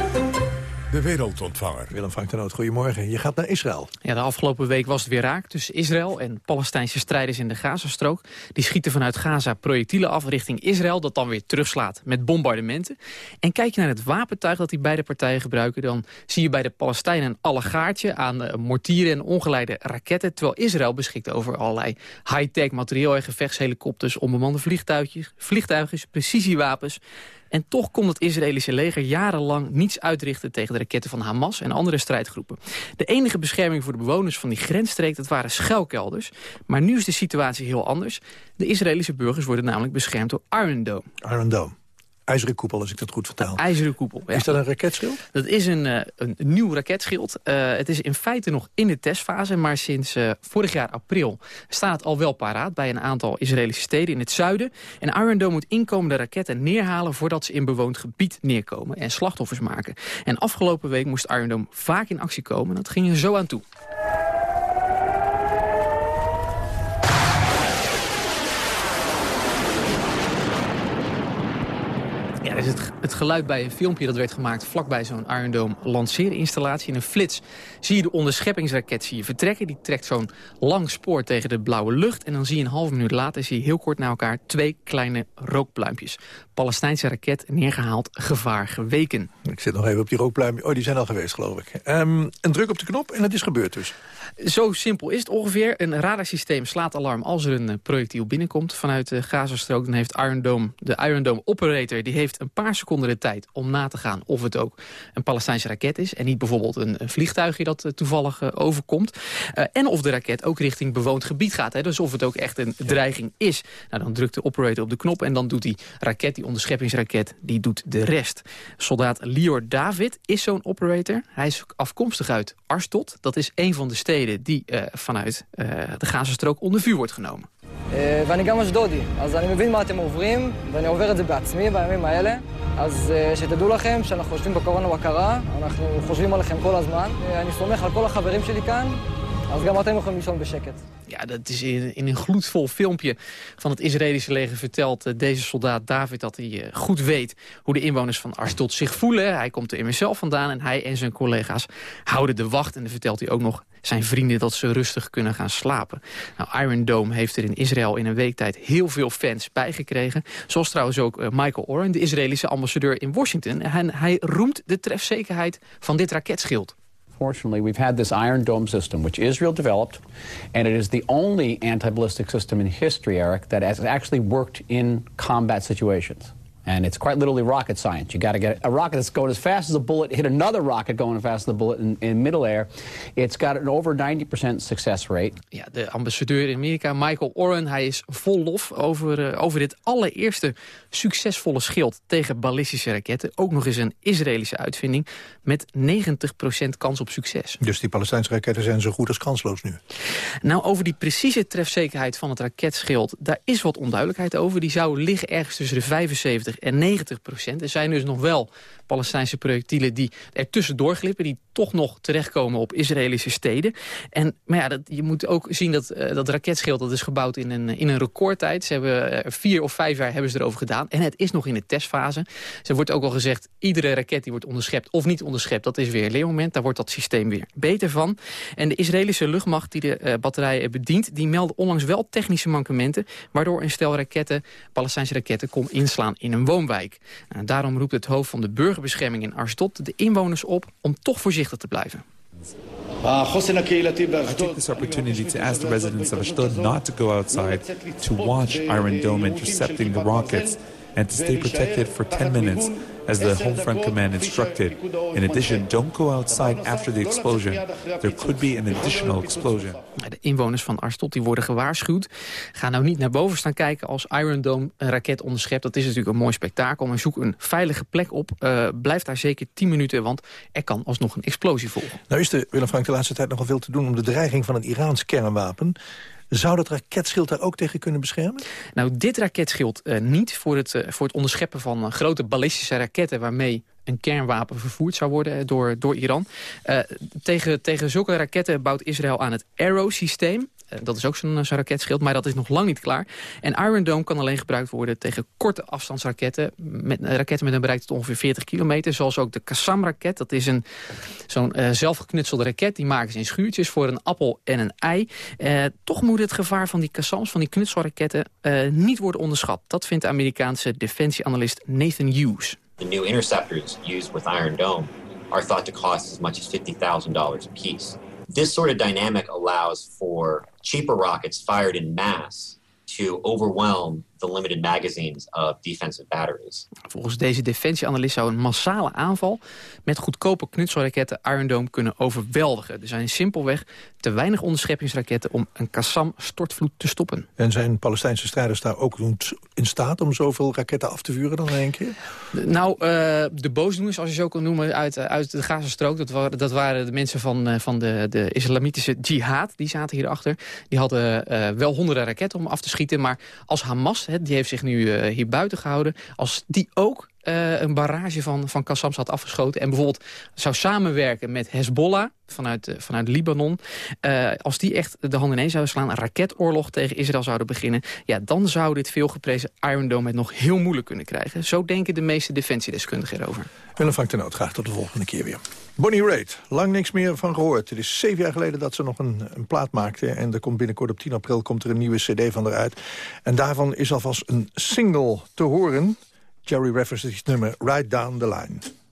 de wereldontvanger. Willem Frank de Noot, goedemorgen. Je gaat naar Israël. Ja, de afgelopen week was het weer raak tussen Israël en Palestijnse strijders in de Gazastrook. Die schieten vanuit Gaza projectielen af richting Israël, dat dan weer terugslaat met bombardementen. En kijk je naar het wapentuig dat die beide partijen gebruiken, dan zie je bij de Palestijnen een allegaartje aan uh, mortieren en ongeleide raketten, terwijl Israël beschikt over allerlei high-tech materieel en gevechtshelikopters, onbemande vliegtuigjes, vliegtuigjes, precisiewapens. En toch kon het Israëlische leger jarenlang niets uitrichten tegen de raketten van Hamas en andere strijdgroepen. De enige bescherming voor de bewoners van die grensstreek, dat waren schuilkelders. Maar nu is de situatie heel anders. De Israëlische burgers worden namelijk beschermd door Iron Dome. Iron Dome. IJzeren koepel, als ik dat goed vertaal. IJzeren koepel, ja. Is dat een raketschild? Dat is een, uh, een nieuw raketschild. Uh, het is in feite nog in de testfase, maar sinds uh, vorig jaar april staat het al wel paraat bij een aantal Israëlische steden in het zuiden. En Iron Dome moet inkomende raketten neerhalen voordat ze in bewoond gebied neerkomen en slachtoffers maken. En afgelopen week moest Iron Dome vaak in actie komen. Dat ging er zo aan toe. Is het, het geluid bij een filmpje dat werd gemaakt vlakbij zo'n Iron Dome lanceerinstallatie. In een flits zie je de onderscheppingsraket zie je vertrekken. Die trekt zo'n lang spoor tegen de blauwe lucht. En dan zie je een half minuut later zie je heel kort na elkaar twee kleine rookpluimpjes. Palestijnse raket neergehaald, gevaar geweken. Ik zit nog even op die rookpluimpjes. Oh, die zijn al geweest, geloof ik. Um, een druk op de knop en het is gebeurd dus. Zo simpel is het ongeveer. Een radarsysteem slaat alarm als er een projectiel binnenkomt vanuit de Gazastrook. Dan heeft Iron Dome, de Iron Dome operator, die heeft een paar seconden de tijd om na te gaan of het ook een Palestijnse raket is. En niet bijvoorbeeld een, een vliegtuigje dat uh, toevallig uh, overkomt. Uh, en of de raket ook richting bewoond gebied gaat. Hè. Dus of het ook echt een dreiging is. Nou, dan drukt de operator op de knop en dan doet die raket, die onderscheppingsraket, die doet de rest. Soldaat Lior David is zo'n operator. Hij is afkomstig uit Arstot. Dat is een van de steden die vanuit de Gazastrook onder vuur wordt genomen. ואני גם אשדודי, אז אני מבין מה אתם עוברים, ואני עובר את זה בעצמי בימים האלה. אז שתדעו לכם שאנחנו יושבים בקורונה בקרה, אנחנו חושבים עליכם כל הזמן. אני סומך על כל החברים שלי כאן, Ja, dat is in, in, een gloedvol filmpje van het Israëlische leger vertelt eh, deze soldaat David dat hij eh, goed weet hoe de inwoners van Arstot zich voelen. Hij komt er immers zelf vandaan en hij en zijn collega's houden de wacht. En dan vertelt hij ook nog zijn vrienden dat ze rustig kunnen gaan slapen. Nou, Iron Dome heeft er in Israël in een week tijd heel veel fans bijgekregen. Zoals trouwens ook eh, Michael Oren, de Israëlische ambassadeur in Washington. En hij roemt de trefzekerheid van dit raketschild. Fortunately, we've had this Iron Dome system, which Israel developed, and it is the only anti-ballistic system in history, Eric, that has actually worked in combat situations. And it's quite literally rocket science. You got to get a rocket that's going as fast as a bullet, hit another rocket going as fast as a bullet in, in middle air. It's got an over 90% success rate. Ja, de ambassadeur in Amerika, Michael Oren, hij is vol lof over, uh, over dit allereerste succesvolle schild tegen ballistische raketten. Ook nog eens een Israëlische uitvinding met 90% kans op succes. Dus die Palestijnse raketten zijn zo goed als kansloos nu? Nou, over die precieze trefzekerheid van het raketschild, daar is wat onduidelijkheid over. Die zou liggen ergens tussen de 75 en 90 procent. Er zijn dus nog wel Palestijnse projectielen die er tussendoor glippen... die toch nog terechtkomen op Israëlische steden. En, maar ja, dat, je moet ook zien dat uh, dat raketschild dat is gebouwd in een, in een recordtijd. Ze hebben uh, vier of vijf jaar hebben ze erover gedaan. En het is nog in de testfase. Ze wordt ook al gezegd, iedere raket die wordt onderschept of niet onderschept... dat is weer een leermoment. Daar wordt dat systeem weer beter van. En de Israëlische luchtmacht die de uh, batterijen bedient... die melden onlangs wel technische mankementen... waardoor een stel raketten, Palestijnse raketten, kon inslaan in een woonwijk. En daarom roept het hoofd van de burgerbescherming in Arstot de inwoners op om toch voorzichtig te blijven. Residents Iron Dome and to stay protected for 10 minutes as the Home Front Command instructed. In addition, don't go outside after the explosion. There could be an additional explosion. De inwoners van Arstot die worden gewaarschuwd. Ga nou niet naar boven staan kijken als Iron Dome een raket onderschept. Dat is natuurlijk een mooi spektakel. Maar zoek een veilige plek op. Uh, blijf daar zeker 10 minuten, want er kan alsnog een explosie volgen. Nou is er, Willem Frank, de laatste tijd nogal veel te doen... om de dreiging van het Iraans kernwapen zou dat raketschild daar ook tegen kunnen beschermen? Nou, dit raketschild uh, niet voor het, uh, voor het onderscheppen van uh, grote ballistische raketten... waarmee een kernwapen vervoerd zou worden door, door Iran. tegen, tegen zulke raketten bouwt Israël aan het Arrow-systeem. Dat is ook zo'n zo raketschild, maar dat is nog lang niet klaar. En Iron Dome kan alleen gebruikt worden tegen korte afstandsraketten. Met, raketten met een bereik tot ongeveer 40 kilometer. Zoals ook de Qassam-raket. Dat is zo'n zelfgeknutselde raket. Die maken ze in schuurtjes voor een appel en een ei. Toch moet het gevaar van die Qassams, van die knutselraketten... Niet worden onderschat. Dat vindt de Amerikaanse defensieanalist Nathan Hughes. The new interceptors used with Iron Dome are thought to cost as much as $50,000 a piece. This sort of dynamic allows for cheaper rockets fired in mass to overwhelm the limited magazines of defensive batteries. Volgens deze defensieanalist zou een massale aanval met goedkope knutselraketten Iron Dome kunnen overweldigen. Er zijn simpelweg te weinig onderscheppingsraketten om een Qassam-stortvloed te stoppen. En zijn Palestijnse strijders daar ook in staat om zoveel raketten af te vuren dan in één keer? Nou, uh, de boosdoeners, als je zo kan noemen, uit, uit de Gazastrook, dat waren, dat waren de mensen van, uh, van de, de islamitische jihad, die zaten hierachter. Die hadden uh, wel honderden raketten om af te schieten, maar als Hamas die heeft zich nu uh, hier buiten gehouden. Als die ook uh, een barrage van, van Qassams had afgeschoten... en bijvoorbeeld zou samenwerken met Hezbollah vanuit, uh, vanuit Libanon... Uh, als die echt de handen ineens zouden slaan... een raketoorlog tegen Israël zouden beginnen... ja, dan zou dit veelgeprezen Iron Dome het nog heel moeilijk kunnen krijgen. Zo denken de meeste defensiedeskundigen erover. Willem Frank ten Noot, graag tot de volgende keer weer. Bonnie Raitt, lang niks meer van gehoord. Het is zeven jaar geleden dat ze nog een, een plaat maakte... en er komt binnenkort op 10 april komt er een nieuwe cd van eruit. En daarvan is alvast een single te horen... Jerry references het nummer Right Down the Line.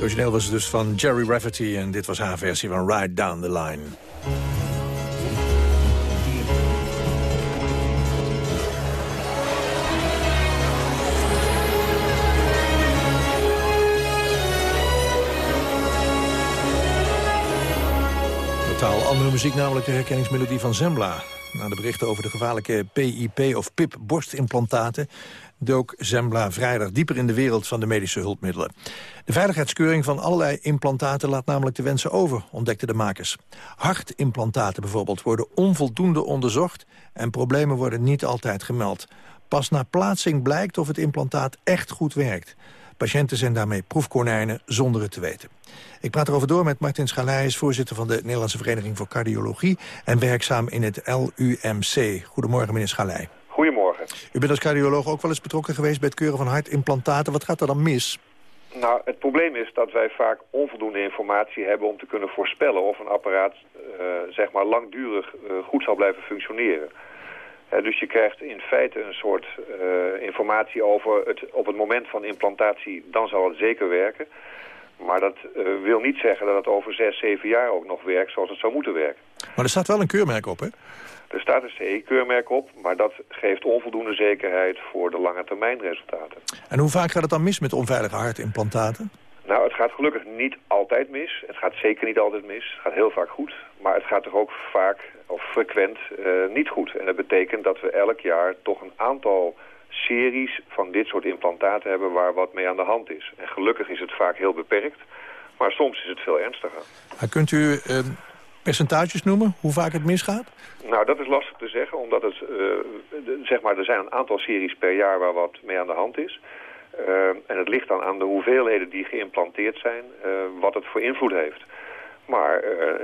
Het origineel was dus van Jerry Rafferty en dit was haar versie van Ride Down the Line. Totaal andere muziek, namelijk de herkenningsmelodie van Zembla. Na de berichten over de gevaarlijke PIP of PIP-borstimplantaten... dook Zembla vrijdag dieper in de wereld van de medische hulpmiddelen. De veiligheidskeuring van allerlei implantaten laat namelijk de wensen over, ontdekten de makers. Hartimplantaten bijvoorbeeld worden onvoldoende onderzocht... en problemen worden niet altijd gemeld. Pas na plaatsing blijkt of het implantaat echt goed werkt. Patiënten zijn daarmee proefkonijnen zonder het te weten. Ik praat erover door met Martin Schalijs, voorzitter van de Nederlandse Vereniging voor Cardiologie... en werkzaam in het LUMC. Goedemorgen, meneer Schalij. U bent als cardioloog ook wel eens betrokken geweest bij het keuren van hartimplantaten. Wat gaat er dan mis? Nou, het probleem is dat wij vaak onvoldoende informatie hebben om te kunnen voorspellen of een apparaat eh, zeg maar langdurig eh, goed zal blijven functioneren. Dus je krijgt in feite een soort eh, informatie over het, op het moment van implantatie, dan zal het zeker werken. Maar dat wil niet zeggen dat het over zes, zeven jaar ook nog werkt zoals het zou moeten werken. Maar er staat wel een keurmerk op, hè? Er staat een CE-keurmerk op, maar dat geeft onvoldoende zekerheid voor de lange termijn resultaten. En hoe vaak gaat het dan mis met onveilige hartimplantaten? Nou, het gaat gelukkig niet altijd mis. Het gaat zeker niet altijd mis. Het gaat heel vaak goed. Maar het gaat toch ook vaak, of frequent, eh, niet goed. En dat betekent dat we elk jaar toch een aantal series van dit soort implantaten hebben waar wat mee aan de hand is. En gelukkig is het vaak heel beperkt. Maar soms is het veel ernstiger. Maar kunt u eh, percentages noemen, hoe vaak het misgaat? Nou, dat is lastig te zeggen, omdat het, eh, zeg maar, er zijn een aantal series per jaar waar wat mee aan de hand is. Eh, en het ligt dan aan de hoeveelheden die geïmplanteerd zijn, eh, wat het voor invloed heeft. Maar eh,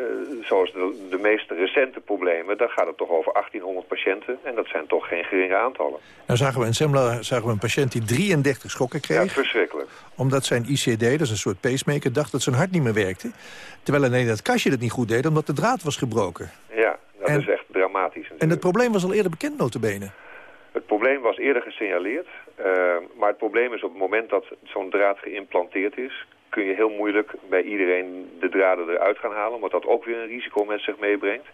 zoals de, de meest recente problemen, dan gaat het toch over 1800 patiënten. En dat zijn toch geen geringe aantallen. Nou zagen we in Semla zagen we een patiënt die 33 schokken kreeg. Ja, verschrikkelijk. Omdat zijn ICD, dat is een soort pacemaker, dacht dat zijn hart niet meer werkte. Terwijl alleen dat kastje het niet goed deed, omdat de draad was gebroken. Ja, dat En- is echt dramatisch. En het probleem was al eerder bekend, notabene. Het probleem was eerder gesignaleerd. eh, maar het probleem is op het moment dat zo'n draad geïmplanteerd is... kun je heel moeilijk bij iedereen de draden eruit gaan halen... omdat dat ook weer een risico met zich meebrengt.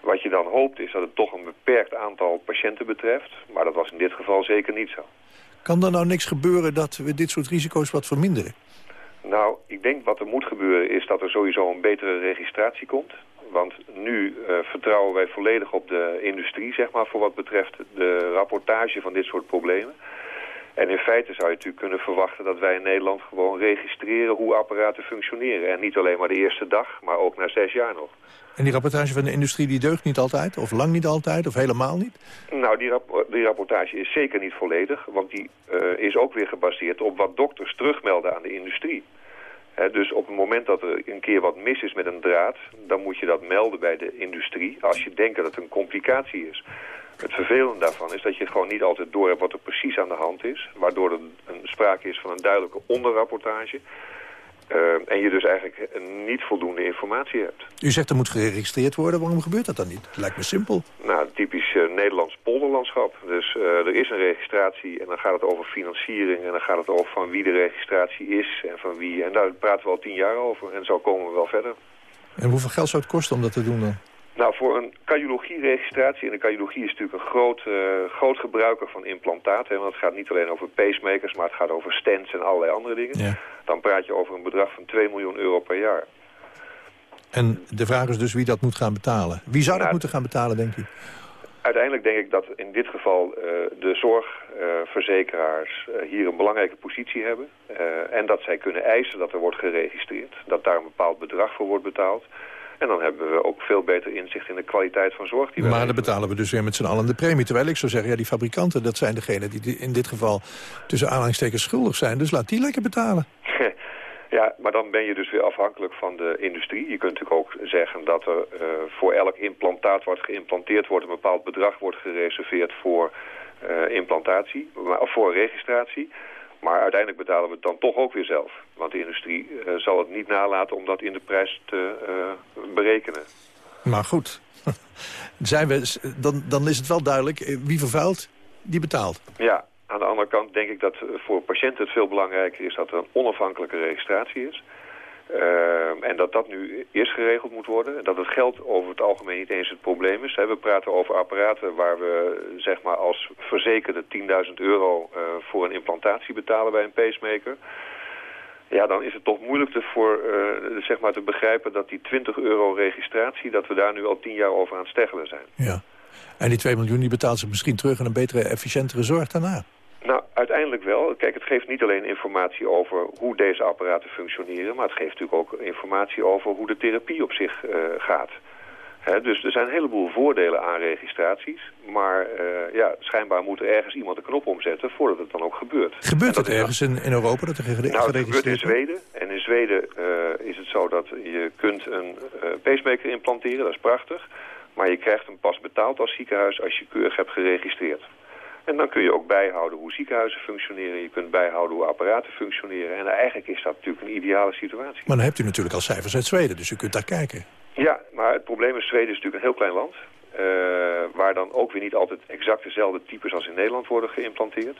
Wat je dan hoopt is dat het toch een beperkt aantal patiënten betreft. Maar dat was in dit geval zeker niet zo. Kan er nou niks gebeuren dat we dit soort risico's wat verminderen? Nou, ik denk wat er moet gebeuren is dat er sowieso een betere registratie komt. Want nu eh, vertrouwen wij volledig op de industrie, zeg maar, voor wat betreft de rapportage van dit soort problemen. En in feite zou je natuurlijk kunnen verwachten dat wij in Nederland gewoon registreren hoe apparaten functioneren. En niet alleen maar de eerste dag, maar ook na zes jaar nog. En die rapportage van de industrie die deugt niet altijd? Of lang niet altijd? Of helemaal niet? Nou, die, rap die rapportage is zeker niet volledig, want die eh, is ook weer gebaseerd op wat dokters terugmelden aan de industrie. Dus op het moment dat er een keer wat mis is met een draad, dan moet je dat melden bij de industrie als je denkt dat het een complicatie is. Het vervelende daarvan is dat je gewoon niet altijd door hebt wat er precies aan de hand is, waardoor er een sprake is van een duidelijke onderrapportage. Eh, en je dus eigenlijk niet voldoende informatie hebt. U zegt er moet geregistreerd worden. Waarom gebeurt dat dan niet? Lijkt me simpel. Nou, typisch eh, Nederlands polderlandschap. Dus eh, er is een registratie en dan gaat het over financiering... en dan gaat het over van wie de registratie is en van wie. En daar praten we al tien jaar over en zo komen we wel verder. En hoeveel geld zou het kosten om dat te doen dan? Nou, voor een cardiologie-registratie, en de cardiologie is natuurlijk een groot, eh, groot gebruiker van implantaten, hè, want het gaat niet alleen over pacemakers, maar het gaat over stents en allerlei andere dingen. Dan praat je over een bedrag van 2 miljoen euro per jaar. En de vraag is dus wie dat moet gaan betalen. Wie zou dat moeten gaan betalen, denk u? Uiteindelijk denk ik dat in dit geval eh, de zorgverzekeraars eh, hier een belangrijke positie hebben. En dat zij kunnen eisen dat er wordt geregistreerd. Dat daar een bepaald bedrag voor wordt betaald. En dan hebben we ook veel beter inzicht in de kwaliteit van zorg die we Maar dan betalen we dus weer met z'n allen de premie. Terwijl ik zou zeggen, ja, die fabrikanten, dat zijn degenen die in dit geval tussen aanhalingstekens schuldig zijn. Dus laat die lekker betalen. Ja, maar dan ben je dus weer afhankelijk van de industrie. Je kunt natuurlijk ook zeggen dat er eh, voor elk implantaat wat geïmplanteerd wordt... een bepaald bedrag wordt gereserveerd voor eh, implantatie, maar, of voor registratie. Maar uiteindelijk betalen we het dan toch ook weer zelf. Want de industrie eh, zal het niet nalaten om dat in de prijs te eh, berekenen. Maar goed, zijn we, dan, dan is het wel duidelijk, eh, wie vervuilt, die betaalt. Ja, aan de andere kant denk ik dat voor patiënten het veel belangrijker is dat er een onafhankelijke registratie is. Ehm, en dat dat nu eerst geregeld moet worden. Dat het geld over het algemeen niet eens het probleem is. We praten over apparaten waar we zeg maar als verzekerde 10.000 euro eh, voor een implantatie betalen bij een pacemaker. Ja, dan is het toch moeilijk te, voor, eh, zeg maar te begrijpen dat die 20 euro registratie, dat we daar nu al 10 jaar over aan het steggelen zijn. Ja. En die 2 miljoen die betaalt zich misschien terug in een betere, efficiëntere zorg daarna. Nou, uiteindelijk wel. Kijk, het geeft niet alleen informatie over hoe deze apparaten functioneren... maar het geeft natuurlijk ook informatie over hoe de therapie op zich eh, gaat. Hè, dus er zijn een heleboel voordelen aan registraties. Maar eh, ja, schijnbaar moet er ergens iemand een knop omzetten voordat het dan ook gebeurt. Gebeurt het ergens in, in Europa dat er gere- Nou, het gebeurt in geregistreerd? Zweden. En in Zweden eh, is het zo dat je kunt een eh, pacemaker implanteren. Dat is prachtig. Maar je krijgt hem pas betaald als ziekenhuis als je keurig hebt geregistreerd. En dan kun je ook bijhouden hoe ziekenhuizen functioneren. Je kunt bijhouden hoe apparaten functioneren. En eigenlijk is dat natuurlijk een ideale situatie. Maar dan hebt u natuurlijk al cijfers uit Zweden, dus u kunt daar kijken. Ja, maar het probleem is, Zweden is natuurlijk een heel klein land. eh, waar dan ook weer niet altijd exact dezelfde types als in Nederland worden geïmplanteerd.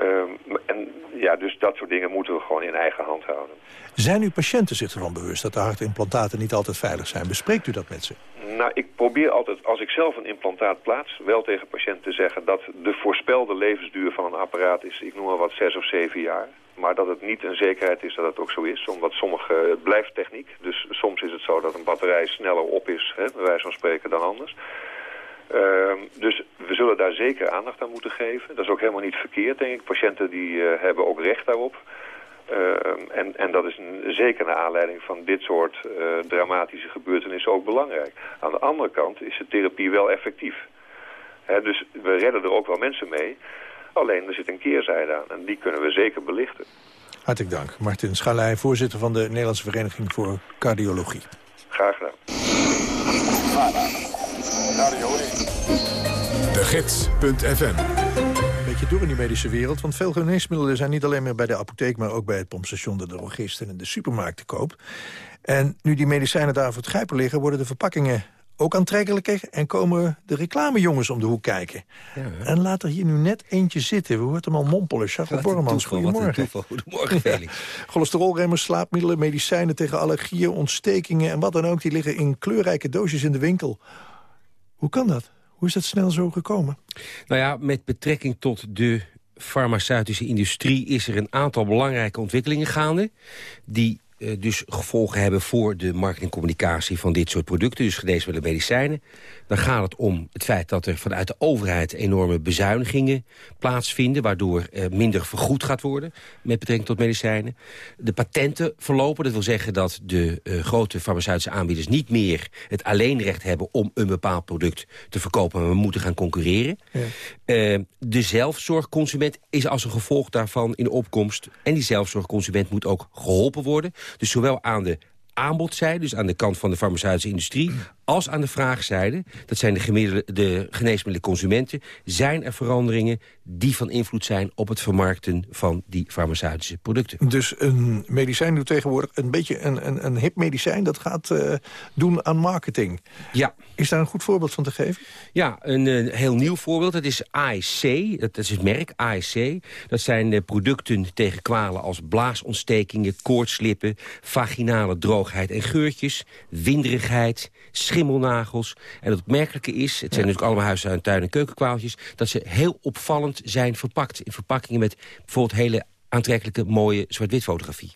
Ehm, en ja, dus dat soort dingen moeten we gewoon in eigen hand houden. Zijn uw patiënten zich ervan bewust dat de hartimplantaten niet altijd veilig zijn? Bespreekt u dat met ze? Nou, ik probeer altijd, als ik zelf een implantaat plaats, wel tegen patiënten te zeggen dat de voorspelde levensduur van een apparaat is, ik noem maar wat, zes of zeven jaar. Maar dat het niet een zekerheid is dat het ook zo is, omdat sommige, het blijft techniek. Dus soms is het zo dat een batterij sneller op is, hè, bij wijze van spreken, dan anders. Ehm, dus we zullen daar zeker aandacht aan moeten geven. Dat is ook helemaal niet verkeerd, denk ik. Patiënten die eh, hebben ook recht daarop. Ehm, en, en dat is een, zeker naar aanleiding van dit soort eh, dramatische gebeurtenissen ook belangrijk. Aan de andere kant is de therapie wel effectief. Hè, dus we redden er ook wel mensen mee. Alleen er zit een keerzijde aan en die kunnen we zeker belichten. Hartelijk dank. Martin Schalij, voorzitter van de Nederlandse Vereniging voor Cardiologie. Graag gedaan. De Gids.fm Een beetje door in die medische wereld, want veel geneesmiddelen zijn niet alleen meer bij de apotheek, maar ook bij het pompstation, de drogist en in de supermarkt te koop. En nu die medicijnen daar voor het grijpen liggen, worden de verpakkingen ook aantrekkelijker en komen de reclamejongens om de hoek kijken. En laat er hier nu net eentje zitten. We hoort hem al mompelen. Charles een goedemorgen. Goedemorgen, Felix. Cholesterolremmers, slaapmiddelen, medicijnen tegen allergieën, ontstekingen... en wat dan ook, die liggen in kleurrijke doosjes in de winkel. Hoe kan dat? Hoe is dat snel zo gekomen? Nou ja, met betrekking tot de farmaceutische industrie... is er een aantal belangrijke ontwikkelingen gaande... die eh, dus gevolgen hebben voor de marketingcommunicatie van dit soort producten, dus geneesmiddelen en medicijnen. Dan gaat het om het feit dat er vanuit de overheid enorme bezuinigingen plaatsvinden, waardoor eh, minder vergoed gaat worden met betrekking tot medicijnen. De patenten verlopen, dat wil zeggen dat de eh, grote farmaceutische aanbieders niet meer het alleenrecht hebben om een bepaald product te verkopen, maar we moeten gaan concurreren. Eh, de zelfzorgconsument is als een gevolg daarvan in opkomst. En die zelfzorgconsument moet ook geholpen worden. Dus zowel aan de aanbodzijde, dus aan de kant van de farmaceutische industrie... als aan de vraagzijde, dat zijn de, de geneesmiddelenconsumenten... zijn er veranderingen die van invloed zijn op het vermarkten van die farmaceutische producten. Dus een medicijn doet tegenwoordig een beetje een, een, een hip medicijn... dat gaat eh, doen aan marketing. Ja. Is daar een goed voorbeeld van te geven? Ja, een, heel nieuw voorbeeld. Dat is ASC, dat is het merk ASC. Dat zijn uh, producten tegen kwalen als blaasontstekingen, koortslippen... vaginale droogheid en geurtjes, winderigheid, schimmelnagels. En het opmerkelijke is, het zijn natuurlijk allemaal huis- en tuin- en keukenkwaaltjes... dat ze heel opvallend zijn verpakt. In verpakkingen met bijvoorbeeld hele aantrekkelijke, mooie zwart-wit fotografie.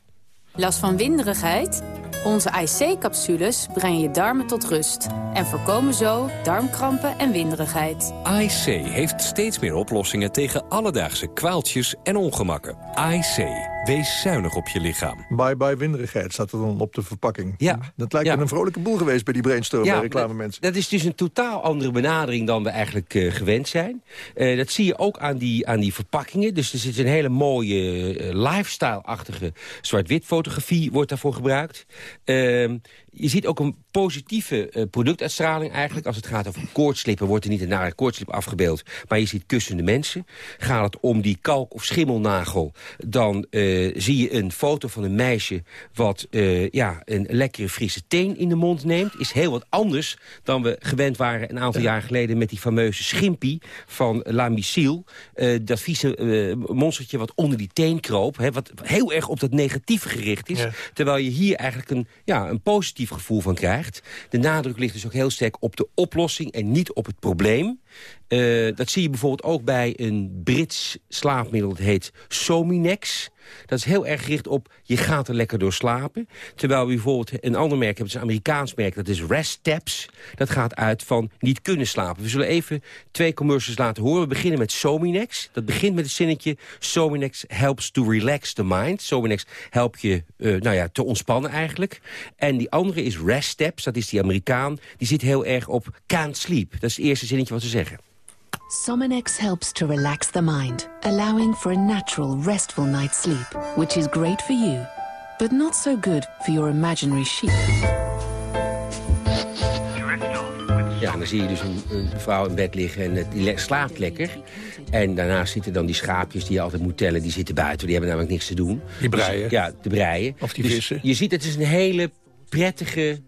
Last van winderigheid? Onze IC-capsules brengen je darmen tot rust. En voorkomen zo darmkrampen en winderigheid. AIC heeft steeds meer oplossingen tegen alledaagse kwaaltjes en ongemakken. AIC, wees zuinig op je lichaam. Bye bye winderigheid staat er dan op de verpakking. Ja. Dat lijkt Ja. me een vrolijke boel geweest bij die brainstorm bij reclamemensen. Dat, dat is dus een totaal andere benadering dan we eigenlijk eh, gewend zijn. Eh, dat zie je ook aan die, aan die verpakkingen. Dus er zit een hele mooie eh, lifestyle-achtige zwart-wit fotografie wordt daarvoor gebruikt. Je ziet ook een positieve eh, productuitstraling eigenlijk. Als het gaat over koortslippen wordt er niet een nare koortslip afgebeeld. Maar je ziet kussende mensen. Gaat het om die kalk- of schimmelnagel... dan eh, zie je een foto van een meisje... wat eh, ja, een lekkere frisse teen in de mond neemt. Is heel wat anders dan we gewend waren een aantal jaar geleden... met die fameuze schimpie van La. Eh, dat vieze monstertje wat onder die teen kroop. Hè, wat heel erg op dat negatieve gericht is. Ja. Terwijl je hier eigenlijk een, ja, een gevoel van krijgt. De nadruk ligt dus ook heel sterk op de oplossing en niet op het probleem. Eh, dat zie je bijvoorbeeld ook bij een Brits slaapmiddel. Dat heet Sominex. Dat is heel erg gericht op je gaat er lekker door slapen. Terwijl we bijvoorbeeld een ander merk hebben, het is een Amerikaans merk, dat is Rest Taps. Dat gaat uit van niet kunnen slapen. We zullen even twee commercials laten horen. We beginnen met Sominex. Dat begint met het zinnetje Sominex helps to relax the mind. Sominex helpt je eh, nou ja, te ontspannen eigenlijk. En die andere is Rest Taps, dat is die Amerikaan. Die zit heel erg op can't sleep. Dat is het eerste zinnetje wat ze zeggen. Sominex helps to relax the mind, allowing for a natural, restful night's sleep, which is great for you, but not so good for your imaginary sheep. Ja, en dan zie je dus een, een vrouw in bed liggen en eh, die slaapt lekker. En daarnaast zitten dan die schaapjes die je altijd moet tellen. Die zitten buiten, die hebben namelijk niks te doen. Die Dus- breien. ja, de breien. Of die Dus vissen. Je ziet, het is een hele prettige...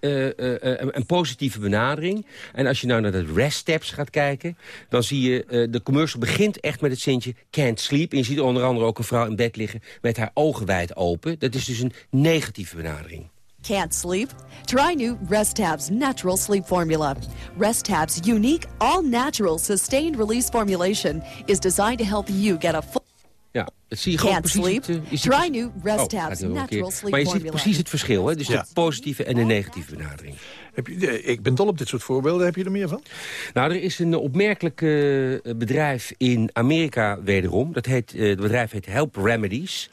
eh, eh, eh, een, positieve benadering. En als je nou naar de rest gaat kijken... dan zie je, de commercial begint echt met het zintje can't sleep. En je ziet onder andere ook een vrouw in bed liggen met haar ogen wijd open. Dat is dus een negatieve benadering. Can't sleep? Try new Rest Tabs Natural Sleep Formula. Rest Tabs' unique, all natural, sustained release formulation is designed to help you get a full. Dat zie je gewoon Can't precies. sleep? het, eh, je ziet Try het- new Rest Oh, Tabs Natural. Sleep Maar je ziet precies het verschil, hè? Dus Ja. de positieve en de negatieve benadering. Heb je, eh, ik ben dol op dit soort voorbeelden. Heb je er meer van? Nou, er is een opmerkelijk eh, bedrijf in Amerika wederom. Dat heet, eh, het bedrijf heet Help Remedies.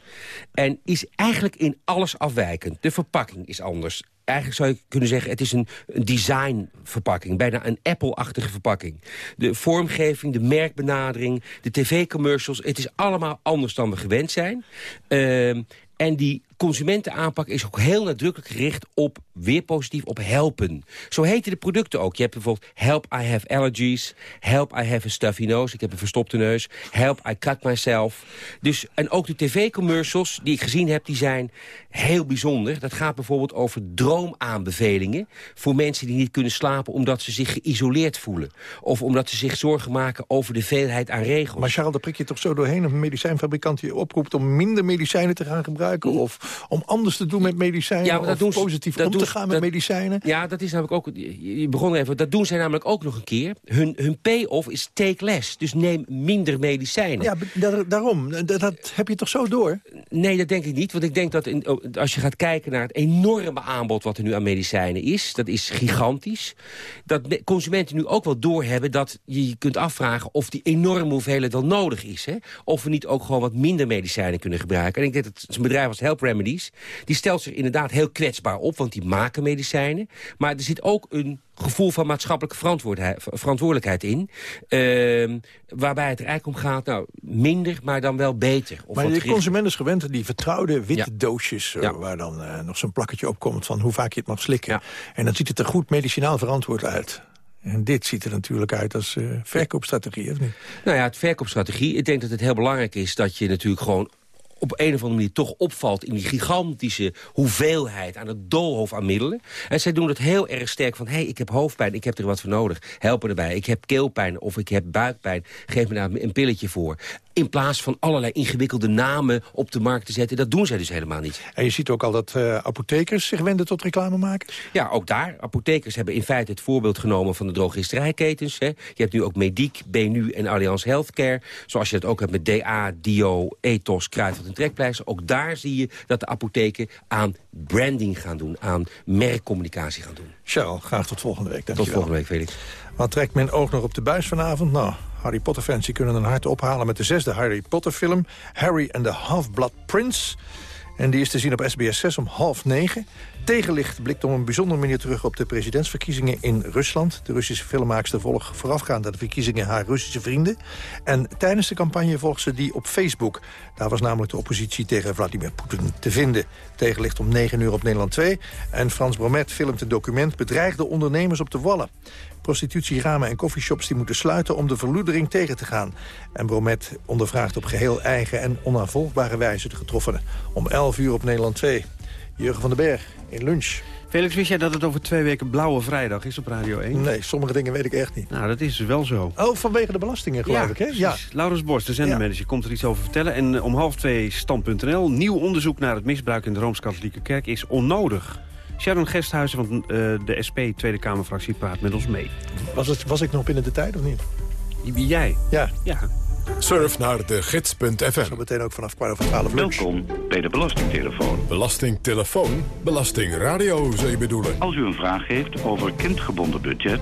En is eigenlijk in alles afwijkend. De verpakking is anders. Eigenlijk zou je kunnen zeggen, het is een, een designverpakking. Bijna een Apple-achtige verpakking. De vormgeving, de merkbenadering, de tv-commercials. Het is allemaal anders dan we gewend zijn. Ehm, en die consumentenaanpak is ook heel nadrukkelijk gericht op, weer positief, op helpen. Zo heten de producten ook. Je hebt bijvoorbeeld Help I Have Allergies, Help I Have a Stuffy Nose, ik heb een verstopte neus, Help I Cut Myself. Dus, en ook de tv-commercials die ik gezien heb, die zijn heel bijzonder. Dat gaat bijvoorbeeld over droomaanbevelingen voor mensen die niet kunnen slapen omdat ze zich geïsoleerd voelen. Of omdat ze zich zorgen maken over de veelheid aan regels. Maar Charles, daar prik je toch zo doorheen... een medicijnfabrikant die je oproept om minder medicijnen te gaan gebruiken? Of om anders te doen met medicijnen... Ja, dat of positief dat om te gaan met dat- medicijnen? Ja, dat is namelijk ook... Je begon even, dat doen zij namelijk ook nog een keer. Hun, hun payoff is take less, dus neem minder medicijnen. Ja, daar- daarom. Dat, dat heb je toch zo door? Nee, dat denk ik niet. Want ik denk dat in, oh, als je gaat kijken naar het enorme aanbod... wat er nu aan medicijnen is, dat is gigantisch. Dat me- consumenten nu ook wel doorhebben dat je je kunt afvragen... of die enorme hoeveelheid wel nodig is. Hè? Of we niet ook gewoon wat minder medicijnen kunnen gebruiken. En ik denk dat zo'n bedrijf als Help Die stelt zich inderdaad heel kwetsbaar op, want die maken medicijnen. Maar er zit ook een gevoel van maatschappelijke verantwoordelijkheid in. ehm, waarbij het er eigenlijk om gaat, nou, minder, maar dan wel beter. Of maar de gericht- consument is gewend aan die vertrouwde witte Ja. doosjes... eh, Ja. waar dan eh, nog zo'n plakketje op komt van hoe vaak je het mag slikken. En dan ziet het er goed medicinaal verantwoord uit. En dit ziet er natuurlijk uit als eh, verkoopstrategie, of niet? Nou ja, het verkoopstrategie. Ik denk dat het heel belangrijk is dat je natuurlijk gewoon op een of andere manier toch opvalt... in die gigantische hoeveelheid aan het doolhof aan middelen. En zij doen het heel erg sterk van... hé, hey, ik heb hoofdpijn, ik heb er wat voor nodig. Help me erbij. Ik heb keelpijn of ik heb buikpijn. Geef me daar een pilletje voor. In plaats van allerlei ingewikkelde namen op de markt te zetten. Dat doen zij dus helemaal niet. En je ziet ook al dat eh, apothekers zich wenden tot reclamemakers. Ja, ook daar. Apothekers hebben in feite het voorbeeld genomen van de drogisterijketens. Hè. Je hebt nu ook Mediek, Benu en Allianz Healthcare. Zoals je dat ook hebt met DA, Dio, Ethos, Kruidvat Trekpleister. Ook daar zie je dat de apotheken aan branding gaan doen. Aan merkcommunicatie gaan doen. Charles, graag tot volgende week. Tot Dankjewel. volgende week, Felix. Wat trekt mijn oog nog op de buis vanavond? Nou, Harry Potter-fans die kunnen een hart ophalen met de zesde Harry Potter-film... Harry and the Half-Blood Prince. En die is te zien op SBS 6 om half negen. Tegenlicht blikt op een bijzondere manier terug op de presidentsverkiezingen in Rusland. De Russische filmmaakster volgt voorafgaand aan de verkiezingen haar Russische vrienden. En tijdens de campagne volgt ze die op Facebook. Daar was namelijk de oppositie tegen Vladimir Poetin te vinden. Tegenlicht om 9 uur op Nederland 2. En Frans Bromet filmt een document Bedreigde ondernemers op de Wallen. Prostitutieramen en koffieshops die moeten sluiten om de verloedering tegen te gaan. En Bromet ondervraagt op geheel eigen en onaanvolgbare wijze de getroffenen. Om 11 uur op Nederland 2. Jurgen van den Berg in lunch. Felix, wist jij dat het over twee weken Blauwe Vrijdag is op Radio 1? Nee, sommige dingen weet ik echt niet. Nou, dat is dus wel zo. Oh, vanwege de belastingen geloof ja, ik, hè? precies. Laurens Borst, de zendermanager, komt er iets over vertellen. En eh, om half twee stand.nl. Nieuw onderzoek naar het misbruik in de Rooms-Katholieke Kerk is onnodig. Sharon Gesthuizen van eh, de SP Tweede Kamerfractie praat met ons mee. Was, het, was ik nog binnen de tijd of niet? Wie jij? Ja. Ja. Surf naar de gids.fm. Zo meteen ook vanaf kwart over twaalf. Welkom bij de Belastingtelefoon. Belastingtelefoon? Belastingradio, zou je bedoelen? Als u een vraag heeft over kindgebonden budget...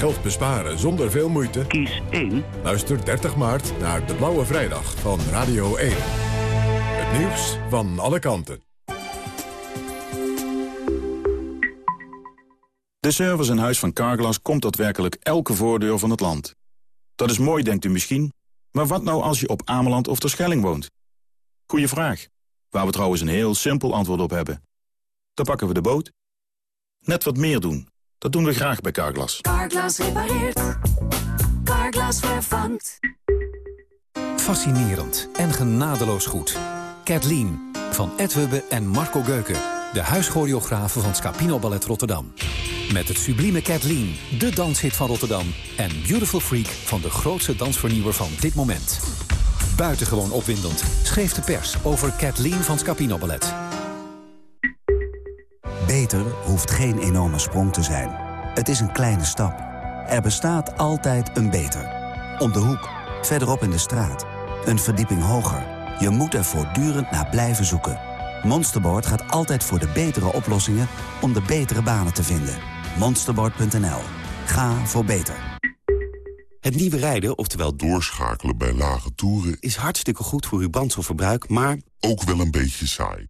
Geld besparen zonder veel moeite? Kies 1. Luister 30 maart naar de Blauwe Vrijdag van Radio 1. Het nieuws van alle kanten. De service in huis van Carglass komt daadwerkelijk elke voordeur van het land. Dat is mooi, denkt u misschien. Maar wat nou als je op Ameland of Terschelling woont? Goeie vraag. Waar we trouwens een heel simpel antwoord op hebben. Dan pakken we de boot. Net wat meer doen. Dat doen we graag bij Carglass. Carglass repareert. Carglass vervangt. Fascinerend en genadeloos goed. Kathleen van Ed Hubbe en Marco Geuken. De huischoreografen van Scapino Ballet Rotterdam. Met het sublieme Kathleen, de danshit van Rotterdam. En Beautiful Freak van de grootste dansvernieuwer van dit moment. Buitengewoon opwindend schreef de pers over Kathleen van Scapino Ballet. Beter hoeft geen enorme sprong te zijn. Het is een kleine stap. Er bestaat altijd een beter. Om de hoek, verderop in de straat. Een verdieping hoger. Je moet er voortdurend naar blijven zoeken. Monsterboard gaat altijd voor de betere oplossingen om de betere banen te vinden. Monsterboard.nl. Ga voor beter. Het nieuwe rijden, oftewel doorschakelen bij lage toeren... is hartstikke goed voor uw brandstofverbruik, maar... ook wel een beetje saai.